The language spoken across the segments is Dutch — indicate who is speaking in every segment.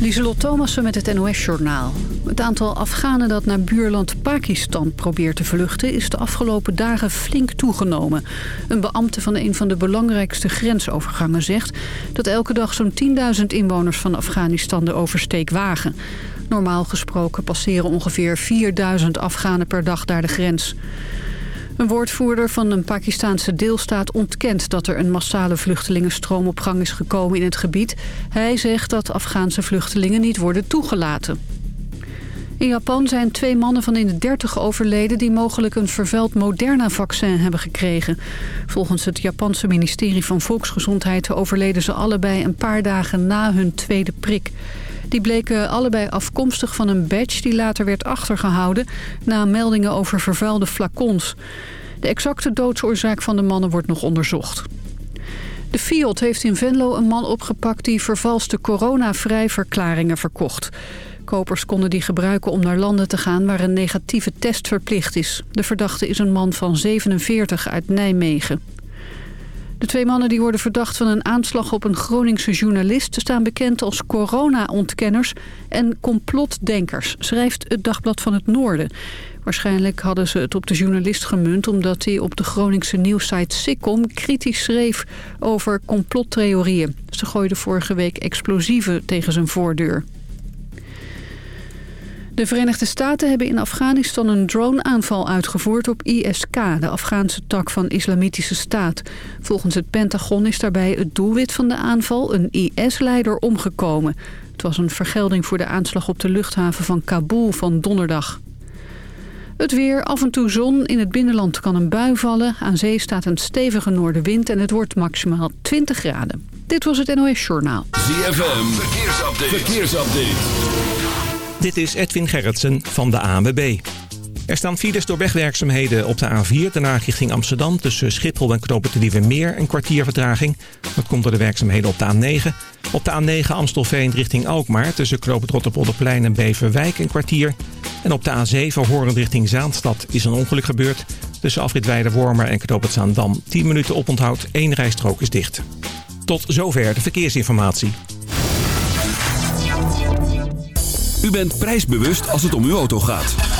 Speaker 1: Lieselot Thomassen met het NOS-journaal. Het aantal Afghanen dat naar buurland Pakistan probeert te vluchten... is de afgelopen dagen flink toegenomen. Een beambte van een van de belangrijkste grensovergangen zegt... dat elke dag zo'n 10.000 inwoners van Afghanistan de oversteek wagen. Normaal gesproken passeren ongeveer 4.000 Afghanen per dag daar de grens. Een woordvoerder van een Pakistaanse deelstaat ontkent dat er een massale vluchtelingenstroom op gang is gekomen in het gebied. Hij zegt dat Afghaanse vluchtelingen niet worden toegelaten. In Japan zijn twee mannen van in de 30 overleden... die mogelijk een vervuild Moderna-vaccin hebben gekregen. Volgens het Japanse ministerie van Volksgezondheid... overleden ze allebei een paar dagen na hun tweede prik. Die bleken allebei afkomstig van een badge die later werd achtergehouden... na meldingen over vervuilde flacons. De exacte doodsoorzaak van de mannen wordt nog onderzocht. De Fiat heeft in Venlo een man opgepakt die vervalste coronavrijverklaringen verkocht. Kopers konden die gebruiken om naar landen te gaan waar een negatieve test verplicht is. De verdachte is een man van 47 uit Nijmegen. De twee mannen die worden verdacht van een aanslag op een Groningse journalist... staan bekend als corona-ontkenners en complotdenkers, schrijft het Dagblad van het Noorden. Waarschijnlijk hadden ze het op de journalist gemunt... omdat hij op de Groningse nieuwsite Sikkom kritisch schreef over complottheorieën. Ze gooiden vorige week explosieven tegen zijn voordeur. De Verenigde Staten hebben in Afghanistan een drone-aanval uitgevoerd op ISK, de Afghaanse tak van Islamitische Staat. Volgens het Pentagon is daarbij het doelwit van de aanval, een IS-leider, omgekomen. Het was een vergelding voor de aanslag op de luchthaven van Kabul van donderdag. Het weer, af en toe zon. In het binnenland kan een bui vallen. Aan zee staat een stevige noordenwind en het wordt maximaal 20 graden. Dit was het NOS Journaal.
Speaker 2: ZFM, verkeersupdate. verkeersupdate.
Speaker 3: Dit is Edwin Gerritsen van de ANWB. Er staan files door wegwerkzaamheden op de A4, daarna richting Amsterdam... tussen Schiphol en Knopen te Meer een kwartier vertraging. Dat komt door de werkzaamheden op de A9. Op de A9 Amstelveen richting Alkmaar... tussen Knopen Rotterpolderplein en Beverwijk een kwartier. En op de A7 Horend richting Zaanstad is een ongeluk gebeurd. Tussen Afrit Wormer en Knopen Zaandam 10 minuten oponthoud, één rijstrook is dicht. Tot zover de verkeersinformatie.
Speaker 2: U bent prijsbewust als het om uw auto gaat.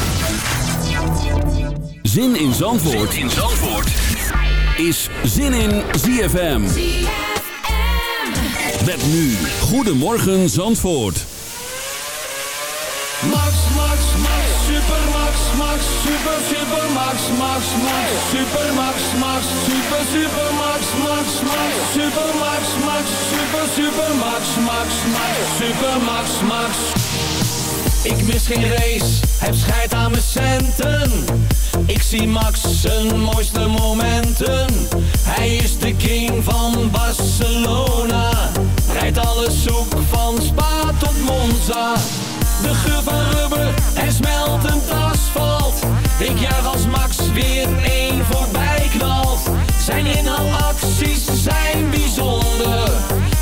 Speaker 2: Zin in Zandvoort, in Zandvoort. is Zin in ZFM. Met nu Goedemorgen Zandvoort.
Speaker 4: Max, Max, Max, super Max, Max, super, super Max, Max, Max, super Max, Max, super, super Max, Max, Max, super Max, Max, super, super Max, Max, Max, super Max, Max. Ik mis geen race, heb scheid aan mijn centen. Ik zie Max zijn mooiste momenten. Hij is de king van Barcelona. Rijdt alles zoek van Spa tot Monza. De geur van rubber en smeltend asfalt. Ik juich als Max weer één voorbij knalt. Zijn inhaalacties zijn bijzonder.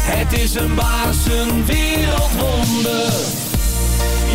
Speaker 4: Het is een baas, een wereldwonder.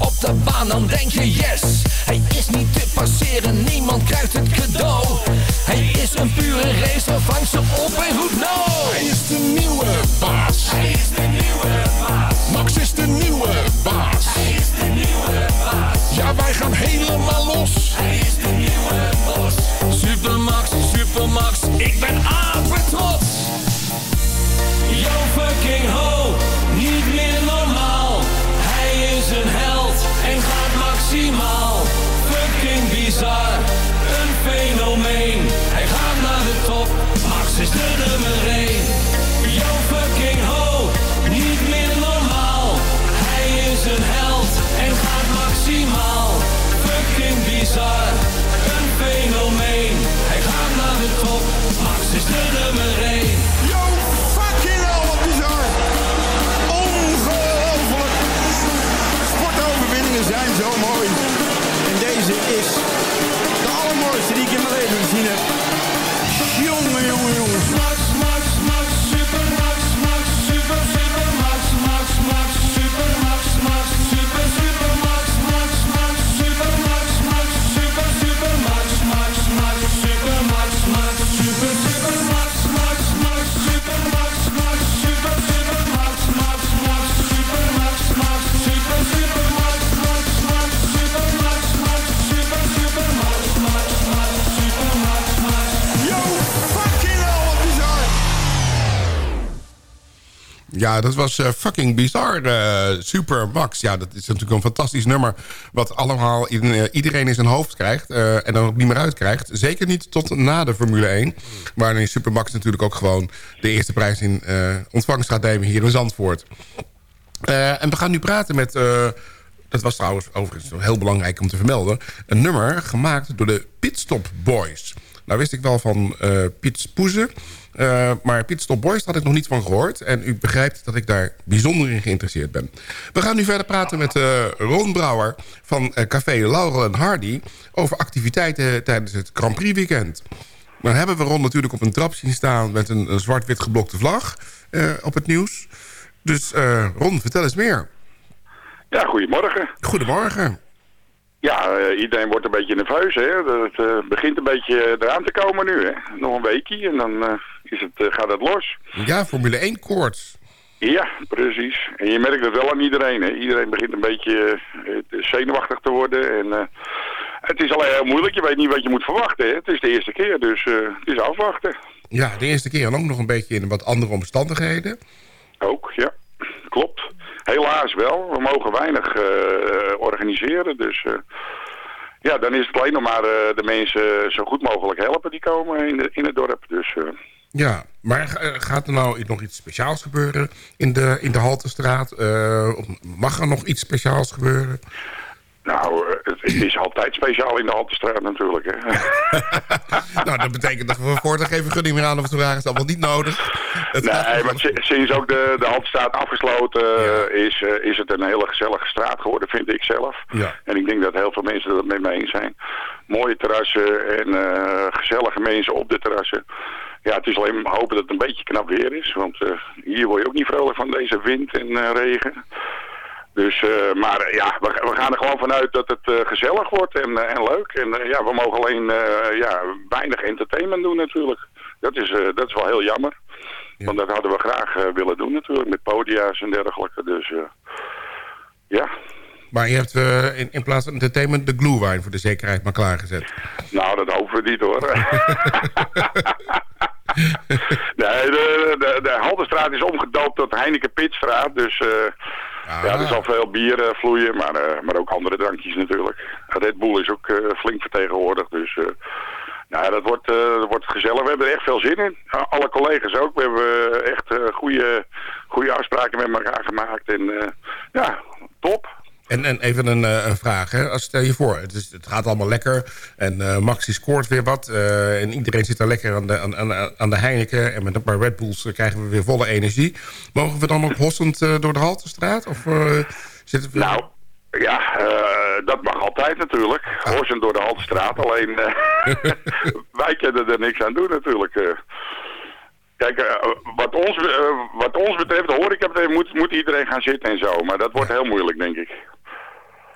Speaker 4: autobaan, dan denk je yes. Hij is niet te passeren, niemand krijgt het cadeau. Hij is een pure racer, vang ze op en roep no.
Speaker 5: De Ja, dat was eh, fucking bizar. eh, Super Max. Ja, dat is natuurlijk een fantastisch nummer... wat allemaal eh, iedereen in zijn hoofd krijgt... en dan ook niet meer uitkrijgt. Zeker niet tot na de Formule 1... waarin Super Max natuurlijk ook gewoon... de eerste prijs in ontvangst gaat nemen hier in Zandvoort. En we gaan nu praten met... dat was trouwens overigens heel belangrijk om te vermelden... een nummer gemaakt door de Pitstop Boys. Nou wist ik wel van eh Piet Spoeze... eh, maar Pitstop Boys daar had ik nog niet van gehoord. En u begrijpt dat ik daar bijzonder in geïnteresseerd ben. We gaan nu verder praten met eh, Ron Brouwer van Café Laurel en Hardy... over activiteiten tijdens het Grand Prix weekend. Dan hebben we Ron natuurlijk op een trap zien staan... met een, een zwart-wit geblokte vlag op het nieuws. Dus Ron, vertel eens meer.
Speaker 6: Ja, goedemorgen.
Speaker 5: Goedemorgen.
Speaker 6: Ja, eh, iedereen wordt een beetje nerveus, hè. Het eh, begint een beetje eraan te komen nu, hè. Nog een weekje en dan eh, is het, eh, gaat het los.
Speaker 5: Ja, Formule 1 koorts.
Speaker 6: Ja, precies. En je merkt het wel aan iedereen, hè. Iedereen begint een beetje eh, zenuwachtig te worden en... eh, het is alleen heel moeilijk, je weet niet wat je moet verwachten. Hè? Het is de eerste keer, dus eh, het is afwachten.
Speaker 5: Ja, de eerste keer en ook nog een beetje in wat andere omstandigheden.
Speaker 6: Ook, ja. Klopt. Helaas wel. We mogen weinig eh, organiseren, dus... eh, ja, dan is het alleen nog maar eh, de mensen zo goed mogelijk helpen die komen in, in het dorp. Dus eh,
Speaker 5: Ja, maar eh, gaat er nou nog iets speciaals gebeuren in de, in de Haltestraat? Eh, mag er nog iets speciaals gebeuren?
Speaker 6: Nou, eh, het, het is altijd speciaal in de Haltestraat natuurlijk. Hè.
Speaker 5: nou, dat betekent dat we voortaan geen vergunning meer aan of te vragen. is allemaal niet nodig. Het
Speaker 6: Nee, maar si- sinds ook de, de Haltestraat afgesloten
Speaker 5: Ja.
Speaker 6: eh, is, eh, is het een hele gezellige straat geworden, vind ik zelf.
Speaker 5: Ja.
Speaker 6: En ik denk dat heel veel mensen het met me eens zijn. Mooie terrassen en gezellige mensen op de terrassen. Ja, het is alleen maar hopen dat het een beetje knap weer is. Want hier word je ook niet vrolijk van deze wind en regen. Dus, eh, maar eh, ja, we, we gaan er gewoon vanuit dat het eh, gezellig wordt en, en leuk. En ja, we mogen alleen ja, weinig entertainment doen natuurlijk. Dat is, dat is wel heel jammer.
Speaker 5: Ja.
Speaker 6: Want dat hadden we graag willen doen natuurlijk, met podia's en dergelijke. Dus ja,
Speaker 5: Maar je hebt in, in plaats van entertainment de glühwein voor de zekerheid maar klaargezet.
Speaker 6: nou dat hopen we niet hoor. nee, de, de, de Haldenstraat is omgedoopt tot Heineken Pitstraat. Dus
Speaker 5: Ah.
Speaker 6: ja, er zal veel bier eh, vloeien, maar, eh, maar ook andere drankjes natuurlijk. Red Bull is ook eh, flink vertegenwoordigd, dus... nou, dat wordt, dat wordt gezellig. We hebben er echt veel zin in. Alle collega's ook. We hebben echt goede, goede afspraken met elkaar gemaakt. En ja, top.
Speaker 5: En, en even een, eh, een vraag. Hè. Als stel je voor, het, is, het gaat allemaal lekker. En eh Maxi scoort weer wat. eh, en iedereen zit daar lekker aan de, aan, aan, aan de Heineken. En met een paar Red Bulls krijgen we weer volle energie. Mogen we dan ook hossend door de Haltestraat? Of zitten we...
Speaker 6: Nou, ja, dat mag altijd natuurlijk. Horsend door de Haltestraat. Alleen, wij kunnen er niks aan doen natuurlijk. Kijk, wat, ons, wat ons betreft, de horeca betreft, moet, moet iedereen gaan zitten en zo. Maar dat wordt heel moeilijk, denk ik.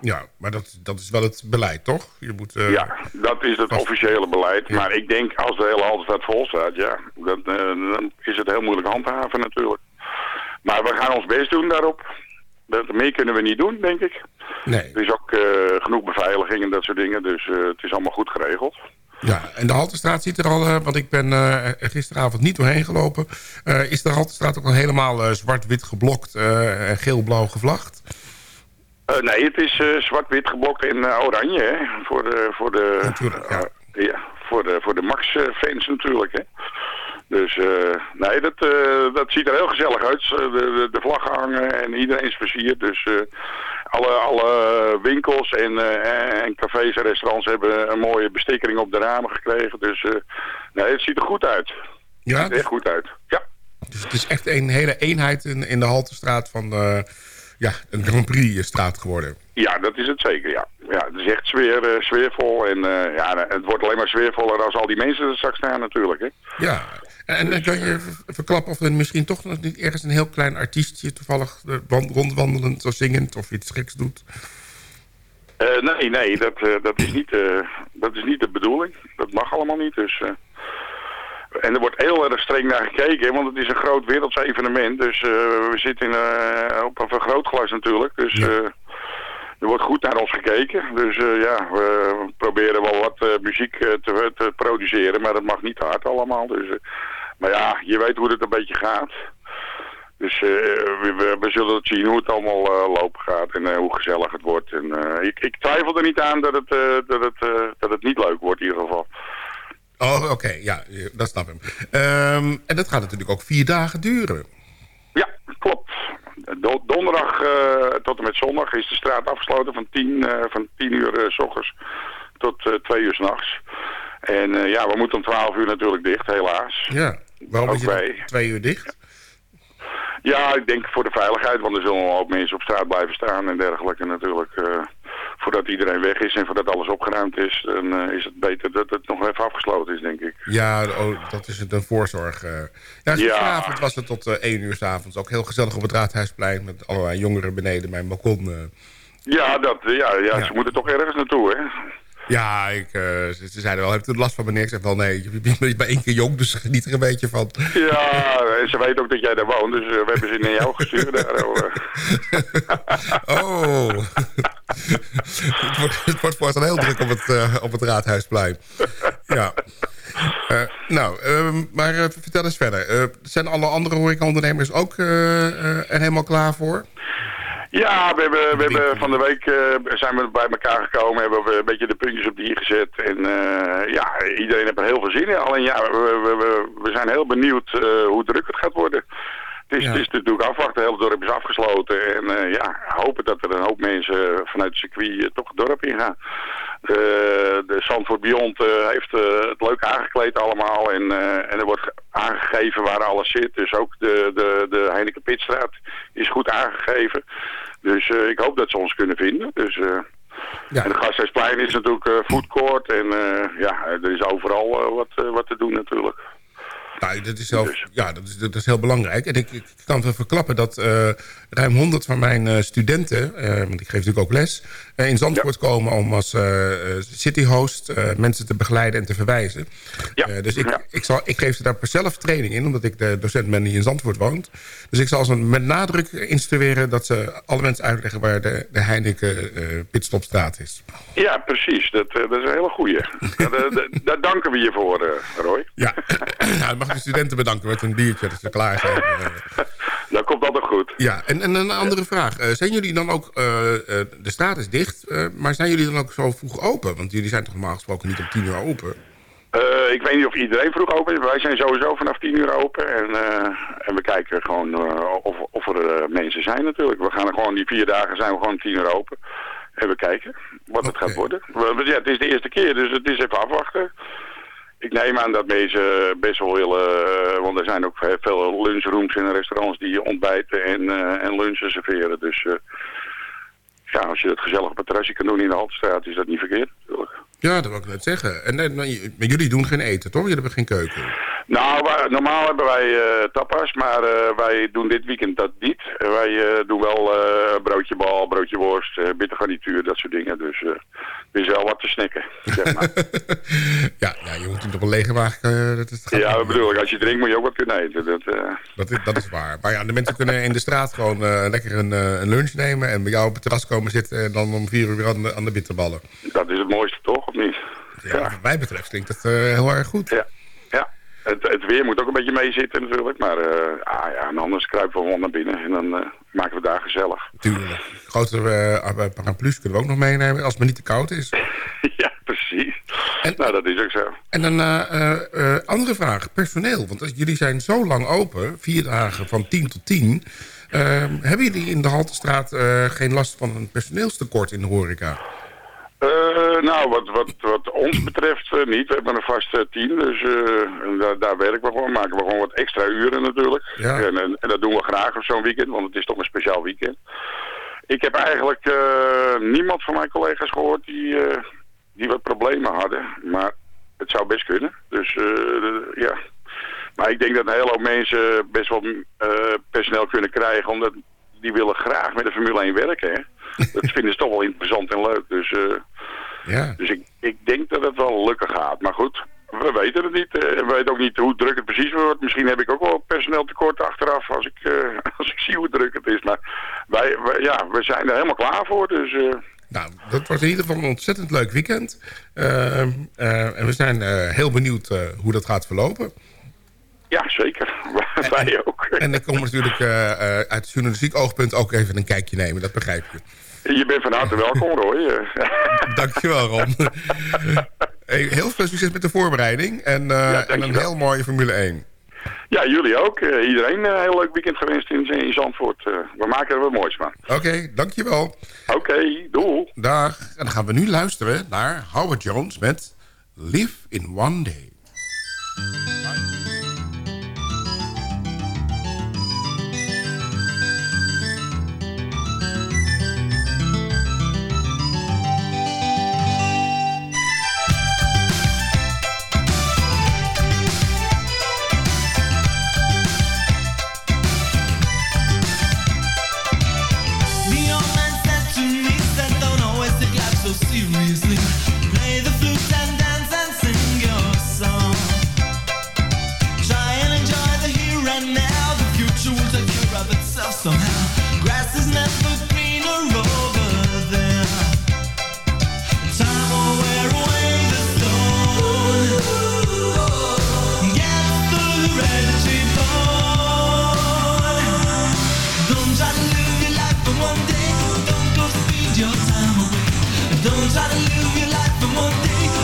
Speaker 5: Ja, maar dat, dat is wel het beleid, toch? Je moet, eh,
Speaker 6: Ja, dat is het officiële beleid.
Speaker 5: Ja.
Speaker 6: Maar ik denk als de hele Halterstraat vol staat, ja, dan, eh, dan is het heel moeilijk handhaven natuurlijk. Maar we gaan ons best doen daarop. Dat, meer kunnen we niet doen, denk ik.
Speaker 5: Nee.
Speaker 6: Er is ook eh, genoeg beveiliging en dat soort dingen, dus het is allemaal goed geregeld.
Speaker 5: Ja, en de Haltestraat ziet er al, want ik ben gisteravond niet doorheen gelopen. is de Haltestraat ook al helemaal zwart-wit geblokt en geel-blauw gevlacht?
Speaker 6: Eh, nee, het is eh, zwart-wit geblokt in eh, oranje, hè, voor de, voor de,
Speaker 5: Natuurlijk, ja.
Speaker 6: ja, voor de, voor de Max-fans natuurlijk, hè. Dus nee, dat, dat ziet er heel gezellig uit. De, de, de vlaggen hangen en iedereen is versierd. Dus alle, alle winkels en, en cafés en restaurants hebben een mooie bestikkering op de ramen gekregen. Dus nee, het ziet er goed uit.
Speaker 5: Ja,
Speaker 6: Het ziet er echt goed uit. Ja.
Speaker 5: dus het is echt een hele eenheid in, in de Haltestraat van eh, ja, een Grand Prix-straat geworden.
Speaker 6: Ja, dat is het zeker, ja. Ja, het is echt sfeer, eh, sfeervol en eh, ja, het wordt alleen maar sfeervoller als al die mensen er straks staan natuurlijk, hè.
Speaker 5: Ja, en dan kan je ver- verklappen of er misschien toch nog niet ergens een heel klein artiestje toevallig eh, wand- rondwandelend of zingend of iets geks doet.
Speaker 6: Eh, nee, nee, dat, eh, dat, is niet, eh, dat is niet de bedoeling. Dat mag allemaal niet, dus... En er wordt heel erg streng naar gekeken, want het is een groot werelds evenement. Dus eh, we zitten in, eh, op een vergrootglas natuurlijk, dus...
Speaker 5: Ja.
Speaker 6: eh, er wordt goed naar ons gekeken. Dus ja, we proberen wel wat muziek te, te produceren, maar dat mag niet hard allemaal. Dus, maar ja, je weet hoe het een beetje gaat. Dus we, we, we zullen het zien hoe het allemaal lopen gaat en hoe gezellig het wordt. En, ik, ik twijfel er niet aan dat het, dat, het, dat het niet leuk wordt in ieder geval.
Speaker 5: Oh, oké, ja, dat snap ik. Ehm, en dat gaat natuurlijk ook vier dagen duren.
Speaker 6: Ja, klopt. Do- donderdag eh, tot en met zondag is de straat afgesloten van 10, eh, van 10 uur eh, s ochtends tot 2 uur s'nachts. En ja, we moeten om 12 uur natuurlijk dicht, helaas.
Speaker 5: Ja, waarom is het twee uur dicht?
Speaker 6: Ja, ik denk voor de veiligheid, want er zullen ook mensen op straat blijven staan en dergelijke natuurlijk. Eh, voordat iedereen weg is en voordat alles opgeruimd is, dan eh, is het beter dat het nog even afgesloten is, denk ik.
Speaker 5: Ja, oh, dat is het een voorzorg. eh. Ja, gisteravond was het tot eh, één uur s'avonds. Ook heel gezellig op het Raadhuisplein met allerlei jongeren beneden mijn balkon. eh.
Speaker 6: Ja, dat, ja, ja,
Speaker 5: Ja.
Speaker 6: ze moeten toch ergens naartoe, hè?
Speaker 5: Ja, ik, eh, ze, ze zeiden wel, heb je last van meneer? Ik zeg wel, nee, je bent- bent één keer jong, dus geniet er een beetje van.
Speaker 6: Ja, ze weten ook dat jij daar woont, dus eh, we hebben ze naar jou gestuurd. Daar, oh,
Speaker 5: het, wordt, het wordt voortaan heel druk op het, eh, op het Raadhuisplein. Ja. Nou, ehm, maar vertel eens verder. Zijn alle andere horecaondernemers ook er helemaal klaar voor?
Speaker 6: Ja, we hebben, we hebben van de week eh, zijn we bij elkaar gekomen, hebben we een beetje de puntjes op de i gezet. En eh, ja, iedereen heeft er heel veel zin in. Alleen ja, we, we, we, zijn heel benieuwd eh, hoe druk het gaat worden. Het is,
Speaker 5: Ja.
Speaker 6: het is natuurlijk afwachten, het hele dorp is afgesloten. En ja, hopen dat er een hoop mensen vanuit het circuit toch het dorp ingaan. Eh, de Zandvoort Beyond eh, heeft eh, het leuk aangekleed allemaal. En, en er wordt ge- aangegeven waar alles zit. Dus ook de, de, de Heineken Pitstraat is goed aangegeven. Dus ik hoop dat ze ons kunnen vinden. Dus,
Speaker 5: Ja.
Speaker 6: En de Gasthuisplein is natuurlijk eh food court. En ja, er is overal wat, wat te doen natuurlijk.
Speaker 5: Nou, dat is, zelf,
Speaker 6: Dus.
Speaker 5: ja, dat is, dat is heel belangrijk. En ik, ik kan wel verklappen dat eh, ruim 100 van mijn eh, studenten... eh, want ik geef natuurlijk ook les... in Zandvoort komen om als cityhost mensen te begeleiden en te verwijzen.
Speaker 6: Ja.
Speaker 5: Dus ik,
Speaker 6: Ja.
Speaker 5: ik, zal, ik geef ze daar per zelf training in... omdat ik de docent ben die in Zandvoort woont. Dus ik zal ze met nadruk instrueren... dat ze alle mensen uitleggen waar de, de Heineken pitstopstraat is.
Speaker 6: Ja, precies. Dat, dat is een hele goeie. daar, danken we je voor, Roy.
Speaker 5: Ja, nou, mag ik de studenten bedanken met een biertje dat ze klaar zijn. eh.
Speaker 6: Dat komt altijd goed.
Speaker 5: Ja, en, en een andere vraag. Eh, zijn jullie dan ook... eh, de straat is dicht, maar zijn jullie dan ook zo vroeg open? Want jullie zijn toch normaal gesproken niet om tien uur open?
Speaker 6: Ik weet niet of iedereen vroeg open is. Wij zijn sowieso vanaf 10 uur open. En, en we kijken gewoon of, of er mensen zijn natuurlijk. We gaan er gewoon die vier dagen zijn we gewoon 10 uur open. En we kijken wat het gaat worden. We- Ja, het is de eerste keer, dus het is even afwachten. Ik neem aan dat mensen best wel willen, eh, want er zijn ook veel lunchrooms en restaurants die ontbijten en, eh, en lunchen serveren. Dus eh, ja, als je dat gezellig op het terrasje kan doen in de Haltestraat, is dat niet verkeerd natuurlijk.
Speaker 5: Ja, dat wil ik net zeggen. En, en, maar jullie doen geen eten, toch? Jullie hebben geen keuken.
Speaker 6: Nou, wij- normaal hebben wij eh, tapas, maar eh, wij doen dit weekend dat niet. Wij eh, doen wel broodje bal, broodje worst, uh, bittergarnituur, dat soort dingen. Dus er is wel wat te snacken, zeg maar.
Speaker 5: ja, ja, je moet op een lege maag... eh, dat is,
Speaker 6: ja, dat bedoel ik. Als je drinkt moet je ook wat kunnen eten. Dat,
Speaker 5: Dat is, dat is waar. Maar ja, de mensen kunnen in de straat gewoon lekker een, een lunch nemen... en bij jou op het terras komen zitten en dan om vier uur weer aan de, aan de bitterballen.
Speaker 6: dat is het mooiste toch, of niet?
Speaker 5: Ja, wat mij betreft klinkt dat eh, heel erg goed.
Speaker 6: Ja, ja. Het, het weer moet ook een beetje meezitten natuurlijk. Maar eh, ah, ja, en anders kruipen we gewoon naar binnen en dan eh, maken we daar gezellig.
Speaker 5: Tuurlijk. Grotere eh, paraplu's kunnen we ook nog meenemen als het maar niet te koud is.
Speaker 6: ja, precies.
Speaker 5: En-
Speaker 6: nou, dat is ook zo.
Speaker 5: En een eh, andere vraag, personeel. Want als jullie zijn zo lang open, vier dagen van 10 tot 10... eh, hebben jullie in de Haltestraat geen last van een personeelstekort in de horeca?
Speaker 6: Eh, nou, wat, wat, wat ons betreft eh, niet. We hebben een vast eh, team, dus daar, daar werken we gewoon. Maken we gewoon wat extra uren natuurlijk.
Speaker 5: Ja.
Speaker 6: En, en, en dat doen we graag op zo'n weekend, want het is toch een speciaal weekend. Ik heb eigenlijk niemand van mijn collega's gehoord die, die wat problemen hadden. Maar het zou best kunnen. Dus ja. Maar ik denk dat een hele hoop mensen best wel personeel kunnen krijgen, omdat die willen graag met de Formule 1 werken. Hè? Dat vinden ze toch wel interessant en leuk. Dus... eh,
Speaker 5: Ja.
Speaker 6: dus ik, ik denk dat het wel lukken gaat. Maar goed, we weten het niet. Eh, we weten ook niet hoe druk het precies wordt. Misschien heb ik ook wel personeel tekort achteraf als ik, eh, als ik zie hoe druk het is. Maar wij, wij- ja, we zijn er helemaal klaar voor. Dus
Speaker 5: Nou, dat wordt in ieder geval een ontzettend leuk weekend. Eh, eh, en we zijn heel benieuwd hoe dat gaat verlopen.
Speaker 6: Ja, zeker. wij ook.
Speaker 5: En ik kom natuurlijk eh, uit journalistiek oogpunt ook even een kijkje nemen. Dat begrijp je.
Speaker 6: Je bent van harte welkom, Roy.
Speaker 5: Dankjewel, Ron. Hey, heel veel succes met de voorbereiding. En, eh, en een heel mooie Formule 1.
Speaker 6: ja, jullie ook. Iedereen een heel leuk weekend gewenst in, in Zandvoort. We maken er wat moois van.
Speaker 5: Oké, dankjewel.
Speaker 6: Oké, doei.
Speaker 5: Dag. En dan gaan we nu luisteren naar Howard Jones met Live in One Day.
Speaker 7: Don't try to live your life for one day.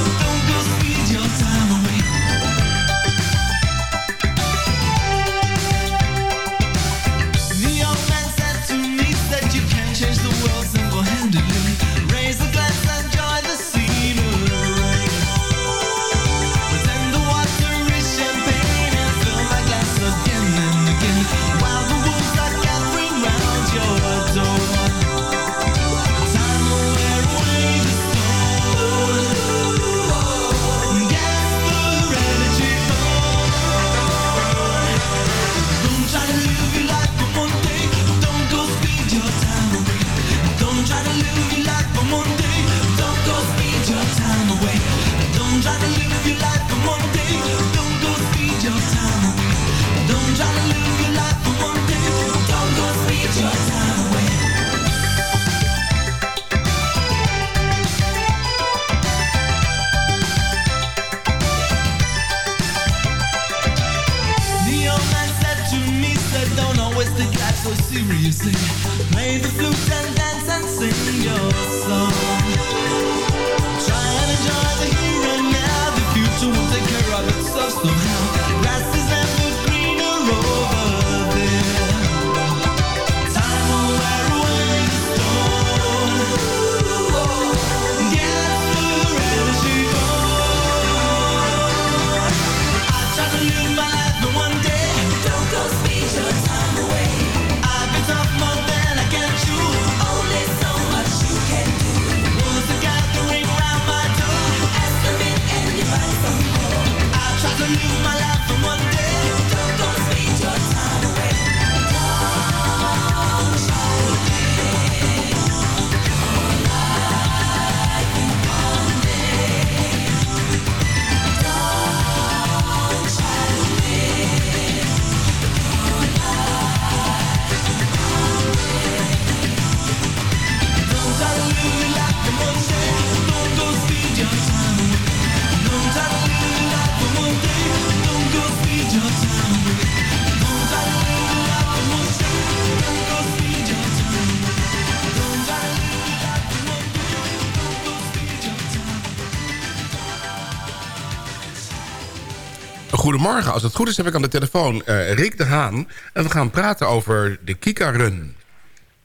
Speaker 5: Goedemorgen. Als het goed is heb ik aan de telefoon eh, Rick de Haan. En we gaan praten over de Kika Run.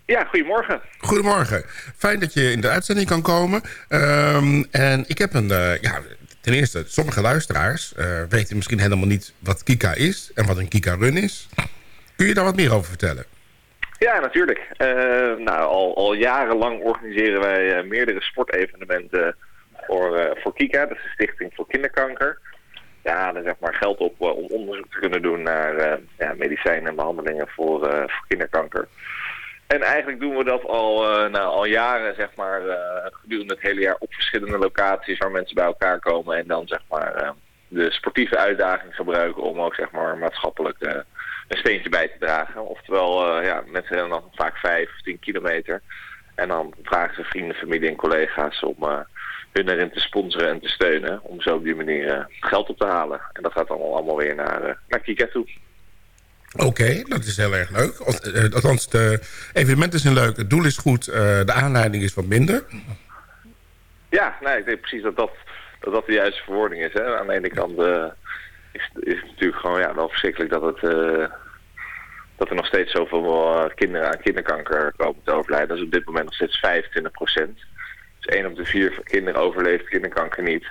Speaker 8: Ja, goedemorgen.
Speaker 5: Goedemorgen. Fijn dat je in de uitzending kan komen. Ehm, en ik heb een... eh, ja, ten eerste, sommige luisteraars eh, weten misschien helemaal niet wat Kika is... en wat een Kika Run is. Kun je daar wat meer over vertellen?
Speaker 8: Ja, natuurlijk. Nou, al, al jarenlang organiseren wij meerdere sportevenementen voor, voor KIKA, dat is de Stichting voor Kinderkanker. Ja, dan zeg maar geld op eh, om onderzoek te kunnen doen naar eh, ja, medicijnen en behandelingen voor, eh, voor kinderkanker. En eigenlijk doen we dat al, nou, al jaren, zeg maar, gedurende het hele jaar op verschillende locaties waar mensen bij elkaar komen en dan zeg maar de sportieve uitdaging gebruiken om ook zeg maar maatschappelijk een steentje bij te dragen. Oftewel, ja, mensen rennen dan vaak vijf of tien kilometer. En dan vragen ze vrienden, familie en collega's om hun erin te sponsoren en te steunen. Om zo op die manier eh, geld op te halen. En dat gaat allemaal, allemaal weer naar, eh, naar Kika toe.
Speaker 5: Oké, dat is heel erg leuk. Eh, Althans, de evenementen zijn leuk, het doel is goed, de aanleiding is wat minder.
Speaker 8: Ja, nee, ik denk precies dat dat, dat, dat de juiste verwoording is. Hè. Aan de ene kant is, is het natuurlijk gewoon ja, wel verschrikkelijk dat, het, dat er nog steeds zoveel kinderen aan kinderkanker komen te overlijden. Dat is op dit moment nog steeds 25 procent. Dus 1 op de 4 kinderen overleeft kinderkanker niet.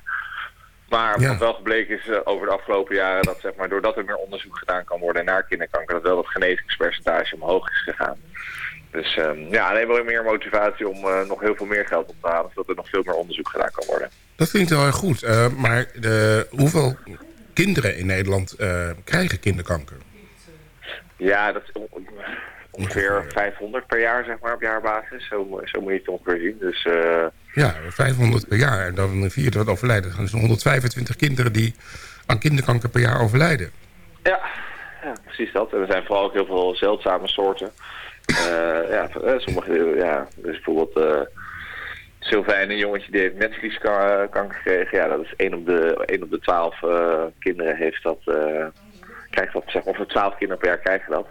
Speaker 8: Maar
Speaker 5: Ja.
Speaker 8: wat wel gebleken is eh, over de afgelopen jaren dat zeg maar, doordat er meer onderzoek gedaan kan worden naar kinderkanker, dat wel het genezingspercentage omhoog is gegaan. Dus ehm, ja, alleen wel meer motivatie om eh, nog heel veel meer geld op te halen, zodat er nog veel meer onderzoek gedaan kan worden.
Speaker 5: Dat klinkt heel erg goed. eh, maar de, hoeveel kinderen in Nederland krijgen kinderkanker?
Speaker 8: Ja, dat ongeveer 500 per jaar, zeg maar, op jaarbasis. Zo, zo moet je het ongeveer zien. Dus eh,
Speaker 5: Ja, 500 per jaar. En dan een vierde wat overlijden. Dan zijn 125 kinderen die aan kinderkanker per jaar overlijden.
Speaker 8: ja, ja, precies dat. En er zijn vooral ook heel veel zeldzame soorten. Eh, ja, eh, sommige, ja, dus bijvoorbeeld uh, Sylvijn, een jongetje die heeft netvlieskanker gekregen. Ja, dat is 1 op de, 1 op de 12 eh, kinderen heeft dat, krijgt dat, zeg maar, voor 12 kinderen per jaar krijgen dat.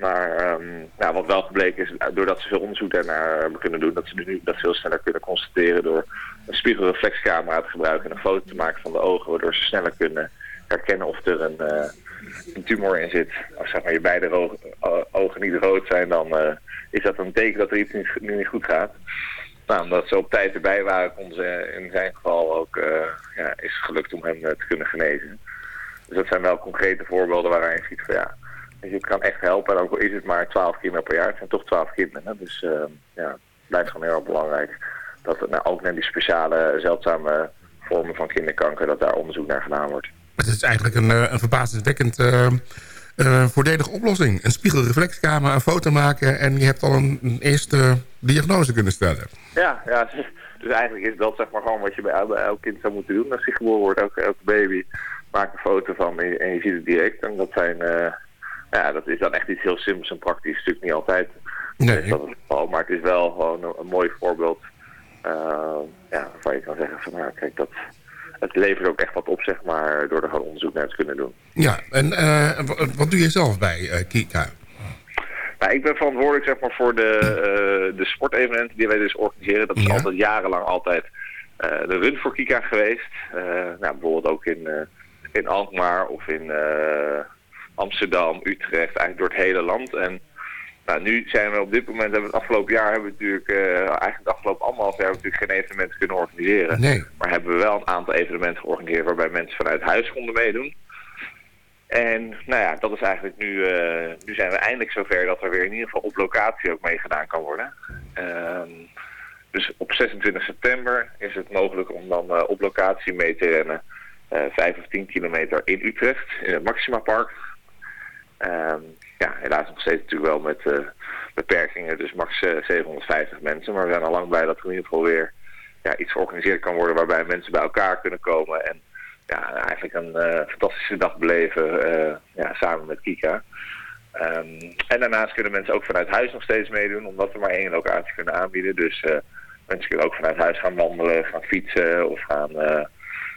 Speaker 8: Maar ehm, nou, wat wel gebleken is, doordat ze veel onderzoek daarnaar hebben kunnen doen, dat ze nu dat veel sneller kunnen constateren door een spiegelreflexcamera te gebruiken en een foto te maken van de ogen, waardoor ze sneller kunnen herkennen of er een, eh, een tumor in zit. Als zeg maar, je beide ogen niet rood zijn, dan eh, is dat een teken dat er iets niet, niet goed gaat. Nou, omdat ze op tijd erbij waren, konden ze in zijn geval ook, eh, ja, is gelukt om hem eh, te kunnen genezen. Dus dat zijn wel concrete voorbeelden waarin je ziet van ja, weet je, het kan echt helpen. En ook al is het maar 12 kinderen per jaar, het zijn toch 12 kinderen. Dus eh, ja, het blijft gewoon heel erg belangrijk dat het nou, ook naar die speciale, zeldzame vormen van kinderkanker, dat daar onderzoek naar gedaan wordt.
Speaker 5: Het is eigenlijk een, eh, een verbazingwekkend eh, voordelige oplossing. Een spiegelreflexcamera, een foto maken... en je hebt al een, een eerste diagnose kunnen stellen.
Speaker 8: Ja, ja, dus eigenlijk is dat zeg maar gewoon wat je bij, el- bij elk kind zou moeten doen. Als hij geboren wordt, elke, elke baby, maak een foto van en je, en je ziet het direct. En dat zijn, ja, dat is dan echt iets heel simpels en praktisch. Natuurlijk niet altijd.
Speaker 5: Nee.
Speaker 8: Dus dat is het geval, maar het is wel gewoon een, een mooi voorbeeld. eh, ja, waarvan je kan zeggen van, nou, kijk, dat, het levert ook echt wat op, zeg maar, door er gewoon onderzoek naar te kunnen doen.
Speaker 5: Ja, en eh, wa- wat doe je zelf bij eh, Kika?
Speaker 8: Nou, ik ben verantwoordelijk zeg maar, voor de, eh, de sportevenementen die wij dus organiseren. Dat is
Speaker 5: Ja.
Speaker 8: altijd jarenlang altijd de run voor Kika geweest. Nou, bijvoorbeeld ook in, in Alkmaar of in Amsterdam, Utrecht, eigenlijk door het hele land. En nou, nu zijn we op dit moment, hebben we het afgelopen jaar, hebben we natuurlijk, eh, eigenlijk de afgelopen anderhalf jaar, hebben we natuurlijk geen evenementen kunnen organiseren.
Speaker 5: Nee.
Speaker 8: Maar hebben we wel een aantal evenementen georganiseerd waarbij mensen vanuit huis konden meedoen. En nou ja, dat is eigenlijk nu, eh, nu zijn we eindelijk zover dat er weer in ieder geval op locatie ook mee gedaan kan worden. Ehm, dus op 26 september is het mogelijk om dan eh, op locatie mee te rennen. eh 5 of 10 kilometer in Utrecht, in het Maxima Park. Ehm, ja, helaas nog steeds natuurlijk wel met eh, beperkingen, dus max eh, 750 mensen. Maar we zijn al lang blij dat er in ieder geval weer ja, iets georganiseerd kan worden waarbij mensen bij elkaar kunnen komen en ja, eigenlijk een eh, fantastische dag beleven eh, ja, samen met Kika. Ehm, en daarnaast kunnen mensen ook vanuit huis nog steeds meedoen, omdat we maar één locatie kunnen aanbieden. Dus eh, mensen kunnen ook vanuit huis gaan wandelen, gaan fietsen of gaan, eh,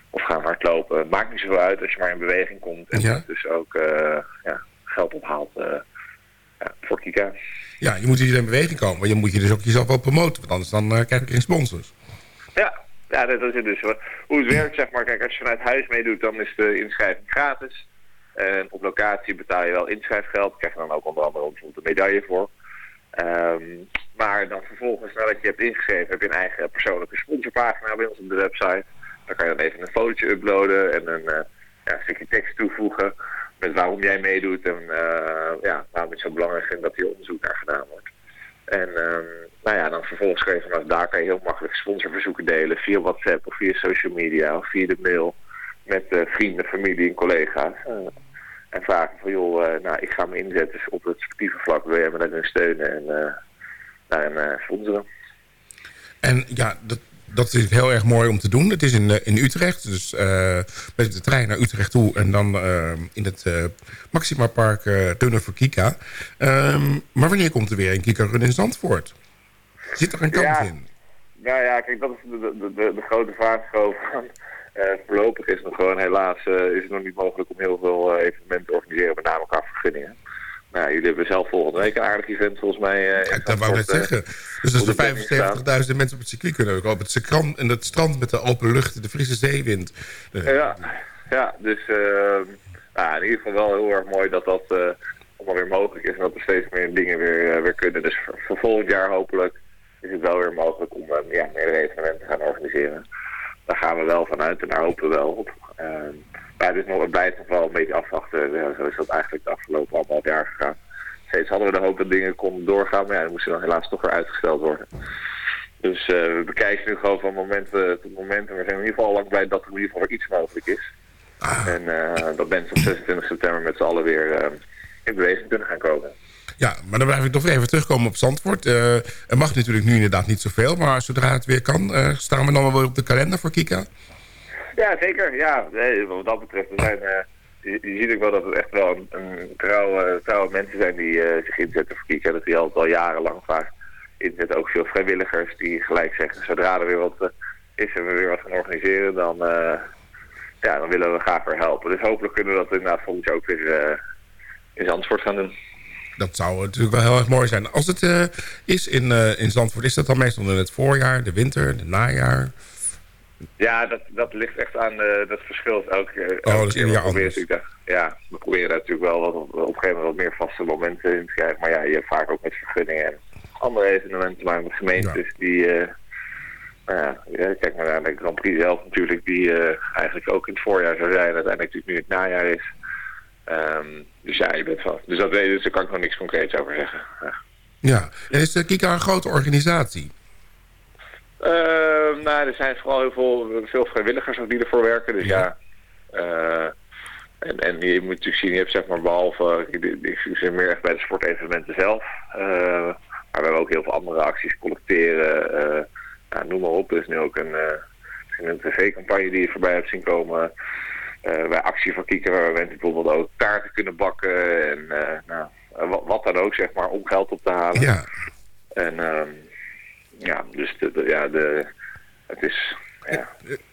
Speaker 8: of gaan hardlopen. Maakt niet zoveel uit als je maar in beweging komt en
Speaker 5: Ja.
Speaker 8: dus ook eh, ja, geld ophaalt eh, voor Kika.
Speaker 5: Ja, je moet hier in beweging komen. Maar je moet je dus ook jezelf wel promoten. Want anders dan, eh, krijg je geen sponsors.
Speaker 8: Ja, Ja, dat is het dus. Hoe het werkt, zeg maar, kijk, als je vanuit huis meedoet, dan is de inschrijving gratis. En op locatie betaal je wel inschrijfgeld. Krijg je dan ook onder andere bijvoorbeeld een medaille voor. Ehm, maar dan vervolgens, nadat je hebt ingeschreven, heb je een eigen persoonlijke sponsorpagina bij ons op de website. Dan kan je dan even een fotootje uploaden en een, eh, ja, een stukje tekst toevoegen met waarom jij meedoet en eh, ja, waarom het zo belangrijk vindt dat hier onderzoek naar gedaan wordt. En ehm, nou ja, dan vervolgens kan je vanaf daar kan je heel makkelijk sponsorverzoeken delen via WhatsApp of via social media of via de mail met eh, vrienden, familie en collega's. En vragen van joh, eh, nou ik ga me inzetten op het sportieve vlak, wil jij me daarin steunen en, nou, en sponsoren.
Speaker 5: En ja, dat, dat is heel erg mooi om te doen. Het is in, eh, in Utrecht, dus uh, met de trein naar Utrecht toe... en dan uh, in het uh, Maxima Park runnen voor Kika. Um, maar wanneer komt er weer een Kika Run in Zandvoort? Zit er een kans
Speaker 8: ja,
Speaker 5: in?
Speaker 8: Nou ja, kijk, dat is de, de, de, de grote vraag gewoon voorlopig is het nog gewoon helaas is het nog niet mogelijk om heel veel evenementen te organiseren, met name qua vergunningen. Nou, jullie hebben zelf volgende week een aardig event volgens mij.
Speaker 5: Uh, dat wou ik net zeggen. Dus als er 75.000 mensen op het circuit kunnen ook op het strand, en het strand met de open lucht, de frisse zeewind.
Speaker 8: Ja, ja, dus uh, nou, in ieder geval wel heel erg mooi dat dat uh, allemaal weer mogelijk is. En dat er steeds meer dingen weer, weer kunnen. Dus voor, voor, volgend jaar hopelijk is het wel weer mogelijk om ja, meer evenementen te gaan organiseren. Daar gaan we wel vanuit en daar hopen we wel op. Ja, dus nog, het blijft nog wel een beetje afwachten. Ja, zo is dat eigenlijk de afgelopen anderhalf jaar gegaan. Steeds hadden we de hoop dat dingen konden doorgaan, maar ja, die moesten dan helaas toch weer uitgesteld worden. Dus uh, we bekijken nu gewoon van moment tot moment. En we zijn in ieder geval al lang blij dat er in ieder geval iets mogelijk is. Ah. En uh, dat mensen op 26 september met z'n allen weer uh, in beweging kunnen gaan komen.
Speaker 5: Ja, maar dan blijf ik nog even terugkomen op Zandvoort. Er mag natuurlijk nu inderdaad niet zoveel, maar zodra het weer kan, staan we dan wel weer op de kalender voor Kika?
Speaker 8: Ja, zeker. Ja, wat dat betreft, we zijn, uh, je, je, ziet ook wel dat het echt wel een, trouwe, trouwe mensen zijn die uh, zich inzetten voor Kika. Dat die al, al jarenlang vaak inzetten. Ook veel vrijwilligers die gelijk zeggen, zodra er weer wat is en we weer wat gaan organiseren, dan, ja, dan willen we graag weer helpen. Dus hopelijk kunnen we dat inderdaad volgend jaar ook weer in Zandvoort gaan doen.
Speaker 5: Dat zou natuurlijk wel heel erg mooi zijn. Als het is in, in Zandvoort, is dat dan meestal in het voorjaar, de winter, het najaar?
Speaker 8: Ja, dat, dat ligt echt aan, uh, dat verschilt elke, elke
Speaker 5: oh, dat is ieder jaar anders.
Speaker 8: Ja, we proberen natuurlijk wel wat, op, op een gegeven moment wat meer vaste momenten in te krijgen. Maar ja, je hebt vaak ook met vergunningen en andere evenementen, maar met gemeentes ja. die... Uh, nou ja, kijk maar naar de Grand Prix zelf natuurlijk, die uh, eigenlijk ook in het voorjaar zou zijn. Uiteindelijk natuurlijk nu het najaar is. Um, dus ja, je bent van. Dus dat weet dus daar kan ik nog niks concreets over zeggen. Ja,
Speaker 5: ja. en is de Kika een grote organisatie?
Speaker 8: Uh, nou, er zijn vooral heel veel, veel vrijwilligers ook die ervoor werken. Dus ja. ja uh, en, en je moet natuurlijk zien, je hebt zeg maar behalve, ik, ik zit meer echt bij de sportevenementen zelf. Uh, maar we hebben ook heel veel andere acties, collecteren, nou, noem maar op. Er is nu ook een, een tv-campagne die je voorbij hebt zien komen. bij actie van Kieken, waar we mensen bijvoorbeeld ook kaarten kunnen bakken. En nou, wat, wat, dan ook, zeg maar, om geld op te halen.
Speaker 5: Ja.
Speaker 8: En ja, dus de, de, ja, de, het is... Ja.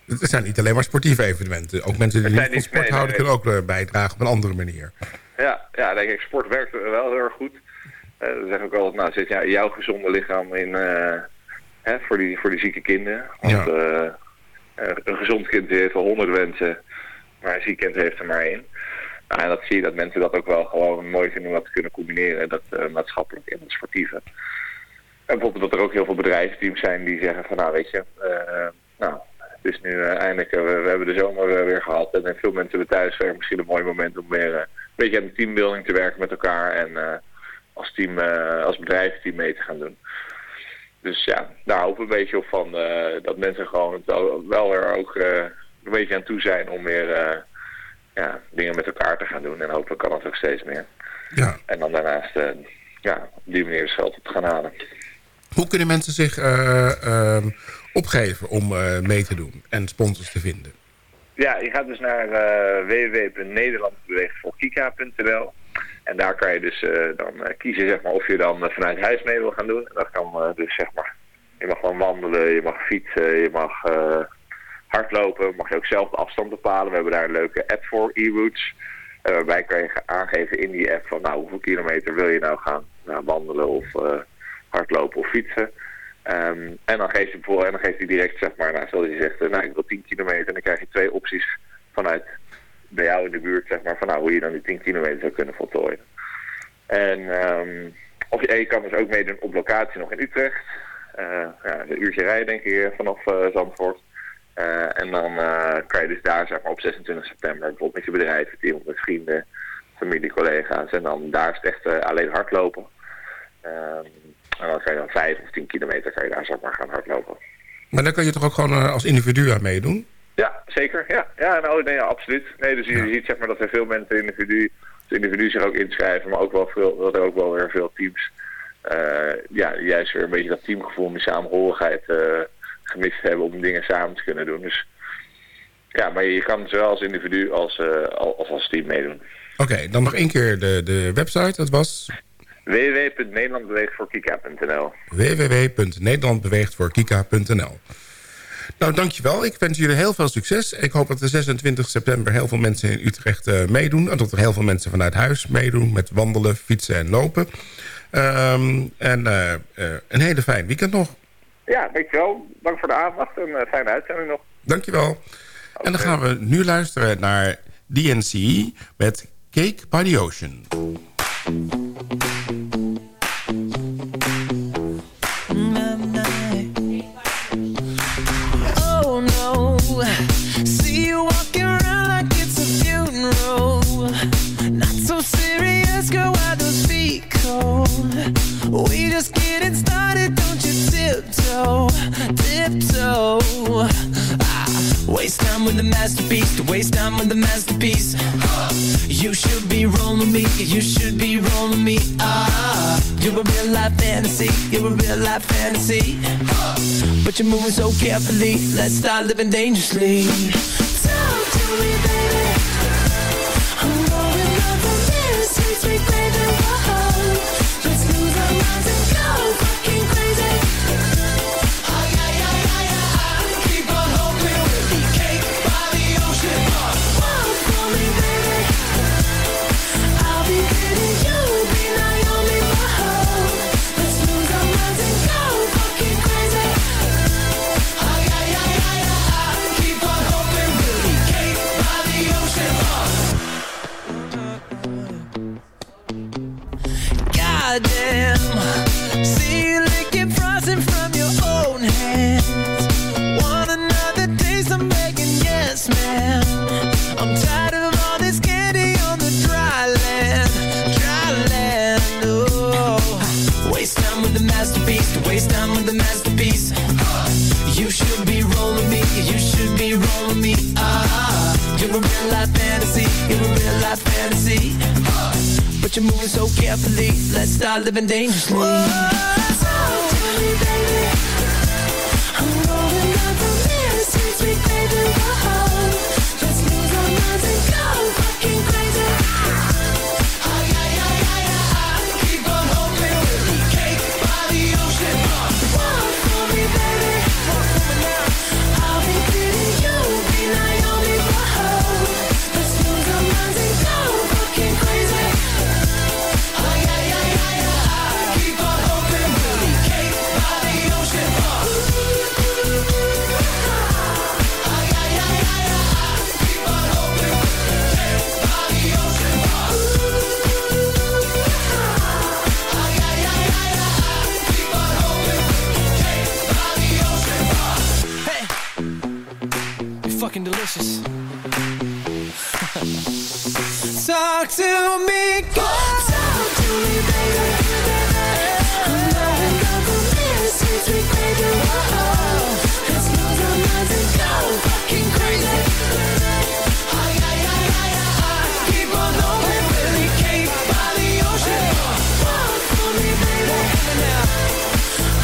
Speaker 5: Het zijn niet alleen maar sportieve evenementen. Ook mensen die niet van sport nee, houden kunnen ook uh, bijdragen op een andere manier.
Speaker 8: Ja, ja denk ik. Sport werkt wel heel erg goed. Uh, we zeggen ook altijd, nou zit ja, jouw gezonde lichaam in, uh, hè, voor, die, voor die zieke kinderen. Want ja. een gezond kind heeft wel honderd wensen, maar een ziek kind heeft er maar één. Nou, en dat zie je dat mensen dat ook wel gewoon mooi vinden om dat te kunnen combineren. Dat maatschappelijk en het sportieve. En bijvoorbeeld dat er ook heel veel bedrijfsteams zijn die zeggen van nou weet je, uh, nou het is nu uh, eindelijk, uh, we, we, hebben de zomer weer gehad en veel mensen hebben thuis weer misschien een mooi moment om weer een beetje aan de teambuilding te werken met elkaar en als team, als bedrijfsteam mee te gaan doen. Dus ja, daar hopen we een beetje op van dat mensen gewoon wel, wel er ook een beetje aan toe zijn om weer ja, dingen met elkaar te gaan doen en hopelijk kan dat ook steeds meer.
Speaker 5: Ja.
Speaker 8: En dan daarnaast ja, op die manier het geld op te gaan halen.
Speaker 5: Hoe kunnen mensen zich uh, uh, opgeven om uh, mee te doen en sponsors te vinden?
Speaker 8: Ja, je gaat dus naar uh, www.nederlandbeweegtvoorkika.nl en daar kan je dus dan kiezen zeg maar, of je dan vanuit huis mee wil gaan doen. En dat kan dus zeg maar, je mag gewoon wandelen, je mag fietsen, je mag hardlopen, mag je ook zelf de afstand bepalen. We hebben daar een leuke app voor, e-routes. waarbij kan je aangeven in die app van nou hoeveel kilometer wil je nou gaan nou, wandelen of hardlopen of fietsen. Ehm, en dan geeft hij bijvoorbeeld, en dan geeft hij direct, zeg maar, nou, zoals je zegt, eh, nou, ik wil 10 kilometer. En dan krijg je twee opties vanuit bij jou in de buurt, zeg maar, van nou, hoe je dan die 10 kilometer zou kunnen voltooien. En, ehm, of je, kan dus ook meedoen op locatie nog in Utrecht. Eh, ja, een uurtje rijden, denk ik, eh, vanaf Zandvoort. En dan kan je dus daar, zeg maar, op 26 september, bijvoorbeeld met je bedrijf, met vrienden, familie, collega's. En dan daar is het echt alleen hardlopen. Ehm, en dan kan je dan 5 of 10 kilometer kan je daar, zeg maar, gaan hardlopen.
Speaker 5: Maar dan kan je toch ook gewoon eh, als individu aan meedoen?
Speaker 8: Ja, zeker. Ja, ja nou, nee, ja, absoluut. Nee, dus je
Speaker 5: Ja.
Speaker 8: ziet zeg maar, dat er veel mensen individu, dus individu zich ook inschrijven, maar ook wel veel, dat er ook wel weer veel teams eh, ja, juist weer een beetje dat teamgevoel en die samenhorigheid eh, gemist hebben om dingen samen te kunnen doen. Dus ja, maar je kan zowel als individu als, als als team meedoen.
Speaker 5: Oké, dan nog één keer de, de website. Dat was
Speaker 8: www.nederlandbeweegtvoorkika.nl
Speaker 5: www.nederlandbeweegtvoorkika.nl Nou, dankjewel. Ik wens jullie heel veel succes. Ik hoop dat de 26 september heel veel mensen in Utrecht eh, meedoen. En dat er heel veel mensen vanuit huis meedoen met wandelen, fietsen en lopen. Ehm, en eh, eh, een hele fijn weekend nog.
Speaker 8: Ja, dankjewel. Dank voor de aandacht en fijne uitzending nog.
Speaker 5: Dankjewel. En dan gaan we nu luisteren naar DNC met Cake by the Ocean.
Speaker 7: Tiptoe, tiptoe. Waste time with the masterpiece, waste time with the masterpiece. You should be rolling me, you should be rolling me. Ah, you're a real life fantasy, you're a real life fantasy. But you're moving so carefully, let's start living dangerously. Talk to me, baby. I living dangerously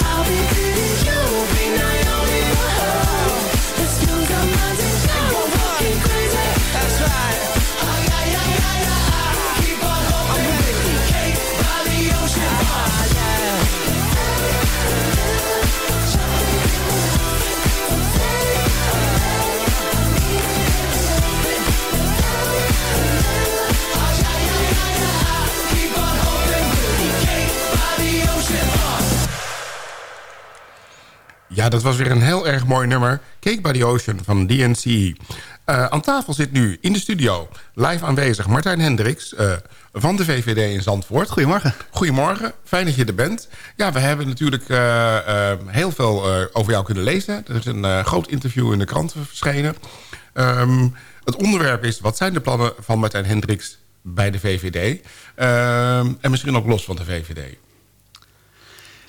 Speaker 7: I'll be
Speaker 5: Ja, dat was weer een heel erg mooi nummer. Cake by the Ocean van DNC. Eh, aan tafel zit nu in de studio live aanwezig Martijn Hendricks eh, van de VVD in Zandvoort.
Speaker 9: Goedemorgen.
Speaker 5: Goedemorgen, fijn dat je er bent. Ja, we hebben natuurlijk eh, heel veel over jou kunnen lezen. Er is een groot interview in de kranten verschenen. Ehm, het onderwerp is, wat zijn de plannen van Martijn Hendricks bij de VVD? Ehm, en misschien ook los van de VVD.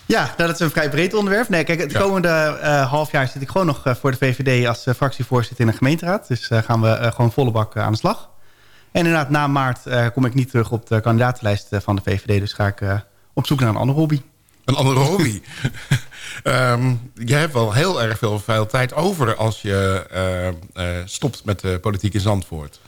Speaker 9: Ja, nou, dat is een vrij breed onderwerp. Nee, kijk, het
Speaker 5: Ja.
Speaker 9: komende eh, half jaar zit ik gewoon nog eh, voor de VVD als eh, fractievoorzitter in een gemeenteraad. Dus gaan we gewoon volle bak aan de slag. En inderdaad, na maart kom ik niet terug op de kandidatenlijst van de VVD. Dus ga ik op zoek naar een andere hobby.
Speaker 5: Een andere hobby. Ehm je hebt wel heel erg veel, veel tijd over als je stopt met de politiek in Zandvoort.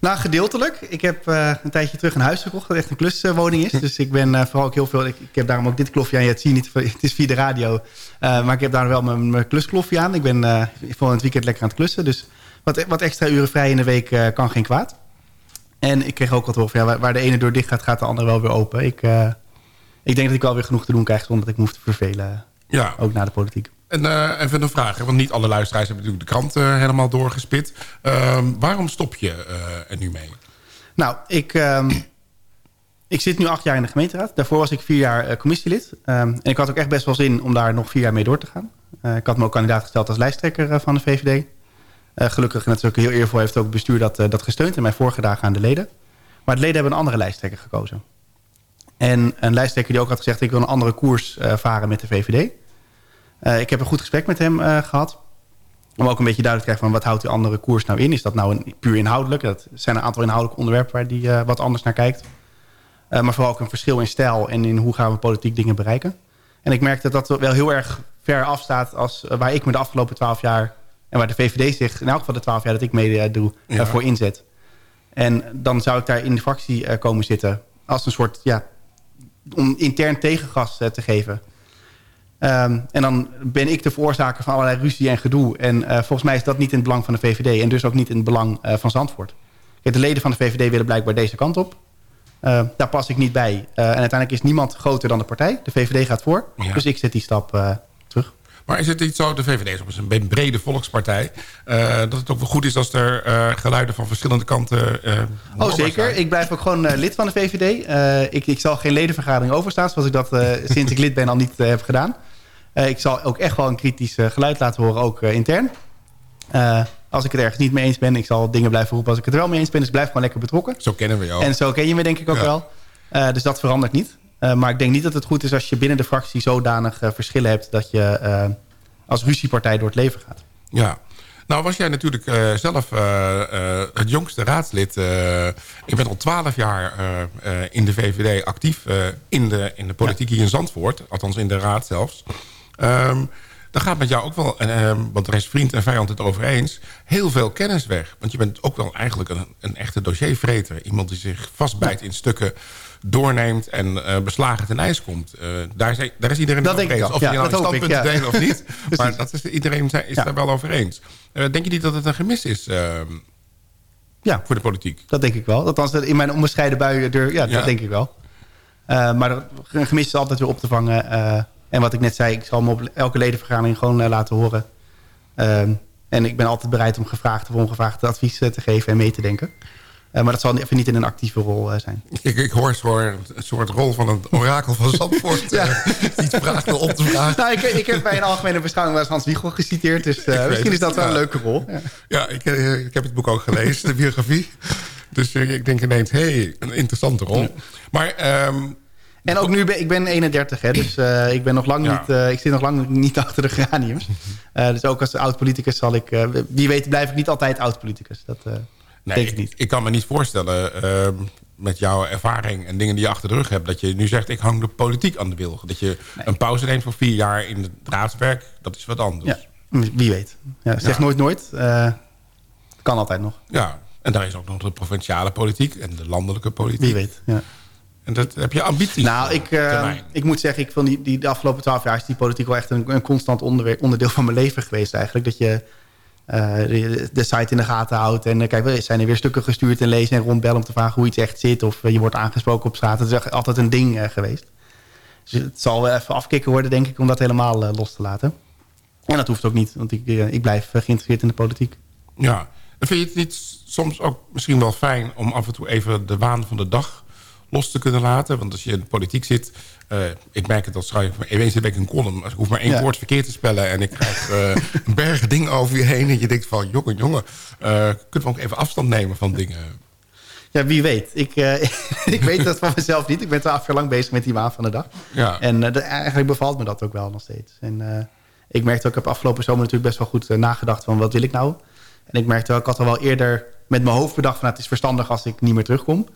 Speaker 9: Nou, gedeeltelijk. Ik heb eh, een tijdje terug een huis gekocht dat echt een kluswoning is. Dus ik ben eh, vooral ook heel veel... Ik, ik heb daarom ook dit klofje aan. Ja, het zie je niet, het is via de radio. Eh, maar ik heb daar wel mijn, mijn klusklofje aan. Ik ben voor het weekend lekker aan het klussen. Dus wat, wat extra uren vrij in de week kan geen kwaad. En ik kreeg ook wat hoor ja, waar, de ene deur dicht gaat, gaat de andere wel weer open. Ik, ik denk dat ik wel weer genoeg te doen krijg zonder dat ik me hoef te vervelen.
Speaker 5: Ja.
Speaker 9: Ook na de politiek.
Speaker 5: En eh, even een vraag, want niet alle luisteraars hebben natuurlijk de krant eh, helemaal doorgespit. Ehm, waarom stop je eh, er nu mee?
Speaker 9: Nou, ik, ehm, ik zit nu acht jaar in de gemeenteraad. Daarvoor was ik vier jaar commissielid. Ehm, en ik had ook echt best wel zin om daar nog vier jaar mee door te gaan. Ik had me ook kandidaat gesteld als lijsttrekker van de VVD. Gelukkig, en ook heel eervol, heeft ook het bestuur dat, dat gesteund... en mij voorgedragen aan de leden. Maar de leden hebben een andere lijsttrekker gekozen. En een lijsttrekker die ook had gezegd... ik wil een andere koers varen met de VVD. Eh, ik heb een goed gesprek met hem eh, gehad. Om ook een beetje duidelijk te krijgen van wat houdt die andere koers nou in. Is dat nou een, puur inhoudelijk? Dat zijn een aantal inhoudelijke onderwerpen waar die eh, wat anders naar kijkt. Maar vooral ook een verschil in stijl en in hoe gaan we politiek dingen bereiken. En ik merk dat dat wel heel erg ver afstaat als waar ik me de afgelopen twaalf jaar... en waar de VVD zich in elk geval de twaalf jaar dat ik mee doe,
Speaker 5: Ja.
Speaker 9: voor inzet. En dan zou ik daar in de fractie komen zitten als een soort... Ja, om intern tegengas te geven. Ehm, en dan ben ik de veroorzaker van allerlei ruzie en gedoe. En eh, volgens mij is dat niet in het belang van de VVD. En dus ook niet in het belang eh, van Zandvoort. Kijk, de leden van de VVD willen blijkbaar deze kant op. Eh, daar pas ik niet bij. En uiteindelijk is niemand groter dan de partij. De VVD gaat voor.
Speaker 5: Ja.
Speaker 9: Dus ik zet die stap terug.
Speaker 5: Maar is het niet zo, de VVD is op een brede volkspartij... dat het ook wel goed is als er geluiden van verschillende kanten...
Speaker 9: Oh, zeker.
Speaker 5: zijn?
Speaker 9: Ik blijf ook gewoon lid van de VVD. Ik, ik zal geen ledenvergadering overstaan... zoals ik dat sinds ik lid ben al niet heb gedaan. Eh, ik zal ook echt wel een kritisch eh, geluid laten horen, ook eh, intern. Als ik het ergens niet mee eens ben... ik zal dingen blijven roepen als ik het er wel mee eens ben. Dus ik blijf gewoon lekker betrokken.
Speaker 5: Zo kennen we jou.
Speaker 9: En zo ken je me denk ik ook
Speaker 5: Ja.
Speaker 9: wel. Dus dat verandert niet. Maar ik denk niet dat het goed is als je binnen de fractie zodanig verschillen hebt... dat je als ruziepartij door het leven gaat.
Speaker 5: Ja. Nou was jij natuurlijk zelf het jongste raadslid. je bent al twaalf jaar in de VVD actief in, de, in de politiek hier in Zandvoort. Althans in de raad zelfs. Ehm dan gaat met jou ook wel, en, ehm, want er is vriend en vijand het over eens... heel veel kennis weg. Want je bent ook wel eigenlijk een, een echte dossiervreter. Iemand die zich vastbijt in stukken doorneemt en eh, beslagen ten ijs komt. Eh, daar, is, daar is iedereen
Speaker 9: Dat
Speaker 5: het over eens. Of je
Speaker 9: Ja,
Speaker 5: nou
Speaker 9: hoop ik,
Speaker 5: standpunt
Speaker 9: ja.
Speaker 5: delen of niet. maar dat is, iedereen is
Speaker 9: Ja.
Speaker 5: daar wel over eens. Eh, denk je niet dat het een gemis is ehm,
Speaker 9: Ja,
Speaker 5: voor de politiek?
Speaker 9: dat denk ik wel. Althans, in mijn onbescheiden buien, ja, dat denk ik wel. Maar een gemis is altijd weer op te vangen. En wat ik net zei, ik zal me op elke ledenvergadering gewoon eh, laten horen. Ehm, en ik ben altijd bereid om gevraagd of ongevraagd advies eh, te geven en mee te denken. Eh, maar dat zal even niet in een actieve rol zijn.
Speaker 5: Ik, ik hoor een soort rol van een orakel van Zandvoort.
Speaker 9: Ja.
Speaker 5: die iets vraagt op te vragen.
Speaker 9: Nou, ik, ik heb bij een algemene beschouwing wel eens Hans Wiegel geciteerd. Dus misschien is dat wel
Speaker 5: ja.
Speaker 9: een leuke rol. Ja.
Speaker 5: Ja, ik, ik heb het boek ook gelezen, de biografie. Dus ik denk ineens, hé, hey, een interessante rol. Maar ehm,
Speaker 9: En ook nu, ben ik ben 31, hè, dus eh, ik, ben nog lang
Speaker 5: Ja.
Speaker 9: niet, eh, ik zit nog lang niet achter de geraniums. Eh, dus ook als oud-politicus zal ik... wie weet blijf ik niet altijd oud-politicus. Dat
Speaker 5: nee,
Speaker 9: denk ik niet.
Speaker 5: ik kan me niet voorstellen, ehm, met jouw ervaring en dingen die je achter de rug hebt... dat je nu zegt, ik hang de politiek aan de wilgen. Dat je een pauze neemt voor vier jaar in het raadswerk, dat is wat anders.
Speaker 9: Ja, wie weet. Ja, zeg nooit nooit. Kan altijd nog.
Speaker 5: Ja, en daar is ook nog de provinciale politiek en de landelijke politiek.
Speaker 9: Wie weet. Ja.
Speaker 5: En dat heb je ambities.
Speaker 9: Nou, ik, eh, ik moet zeggen, ik vond die, die, de afgelopen twaalf jaar... is die politiek wel echt een, een constant onderdeel van mijn leven geweest eigenlijk. Dat je eh, de, de site in de gaten houdt. En eh, kijk, er zijn er weer stukken gestuurd en lezen en rondbellen... om te vragen hoe iets echt zit. Of je wordt aangesproken op straat. Dat is echt altijd een ding geweest. Dus het zal wel even afkicken worden, denk ik, om dat helemaal los te laten. En dat hoeft ook niet, want ik, ik blijf geïnteresseerd in de politiek.
Speaker 5: Ja. En vind je het niet soms ook misschien wel fijn... om af en toe even de waan van de dag los te kunnen laten? Want als je in de politiek zit... eh, ik merk het als schrijver, ineens heb ik een column. Ik hoef maar één
Speaker 9: Ja.
Speaker 5: woord verkeerd te spellen... en ik krijg eh, een berg dingen over je heen... en je denkt van, jongen, jongen... eh, kunnen we ook even afstand nemen van dingen?
Speaker 9: Ja, wie weet. Ik, ik weet dat van mezelf niet. Ik ben twaalf jaar lang bezig met die waan van de dag.
Speaker 5: Ja.
Speaker 9: En de- eigenlijk bevalt me dat ook wel nog steeds. En ik merkte ook, ik heb afgelopen zomer natuurlijk best wel goed nagedacht van wat wil ik nou? En ik merkte wel, ik had al wel eerder met mijn hoofd bedacht van nou, het is verstandig als ik niet meer terugkom.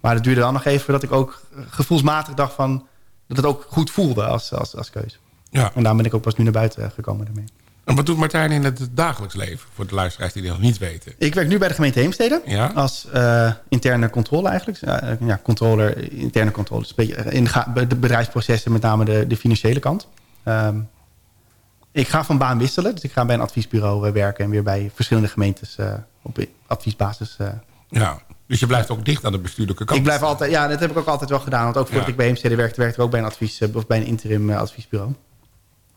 Speaker 9: Maar het duurde dan nog even dat ik ook gevoelsmatig dacht van dat het ook goed voelde als, als, als keuze.
Speaker 5: Ja.
Speaker 9: En daarom ben ik ook pas nu naar buiten eh, gekomen daarmee.
Speaker 5: En wat doet Martijn in het dagelijks leven? Voor de luisteraars die dat nog niet weten.
Speaker 9: Ik werk nu bij de gemeente Heemstede.
Speaker 5: Ja.
Speaker 9: Als eh, interne controle eigenlijk. Ja, eh, ja, controller, interne controle. Dus beetje in de, bedrijfsprocessen, met name de, de financiële kant. Ehm, ik ga van baan wisselen. Dus ik ga bij een adviesbureau eh, werken... en weer bij verschillende gemeentes eh, op adviesbasis. eh.
Speaker 5: Ja. Dus je blijft ook dicht aan de bestuurlijke kant.
Speaker 9: ik blijf altijd... Ja, dat heb ik ook altijd wel gedaan. Want ook voordat
Speaker 5: Ja.
Speaker 9: ik bij Heemstede werkte... werkte ik ook bij een, advies, eh, of bij een interim eh, adviesbureau.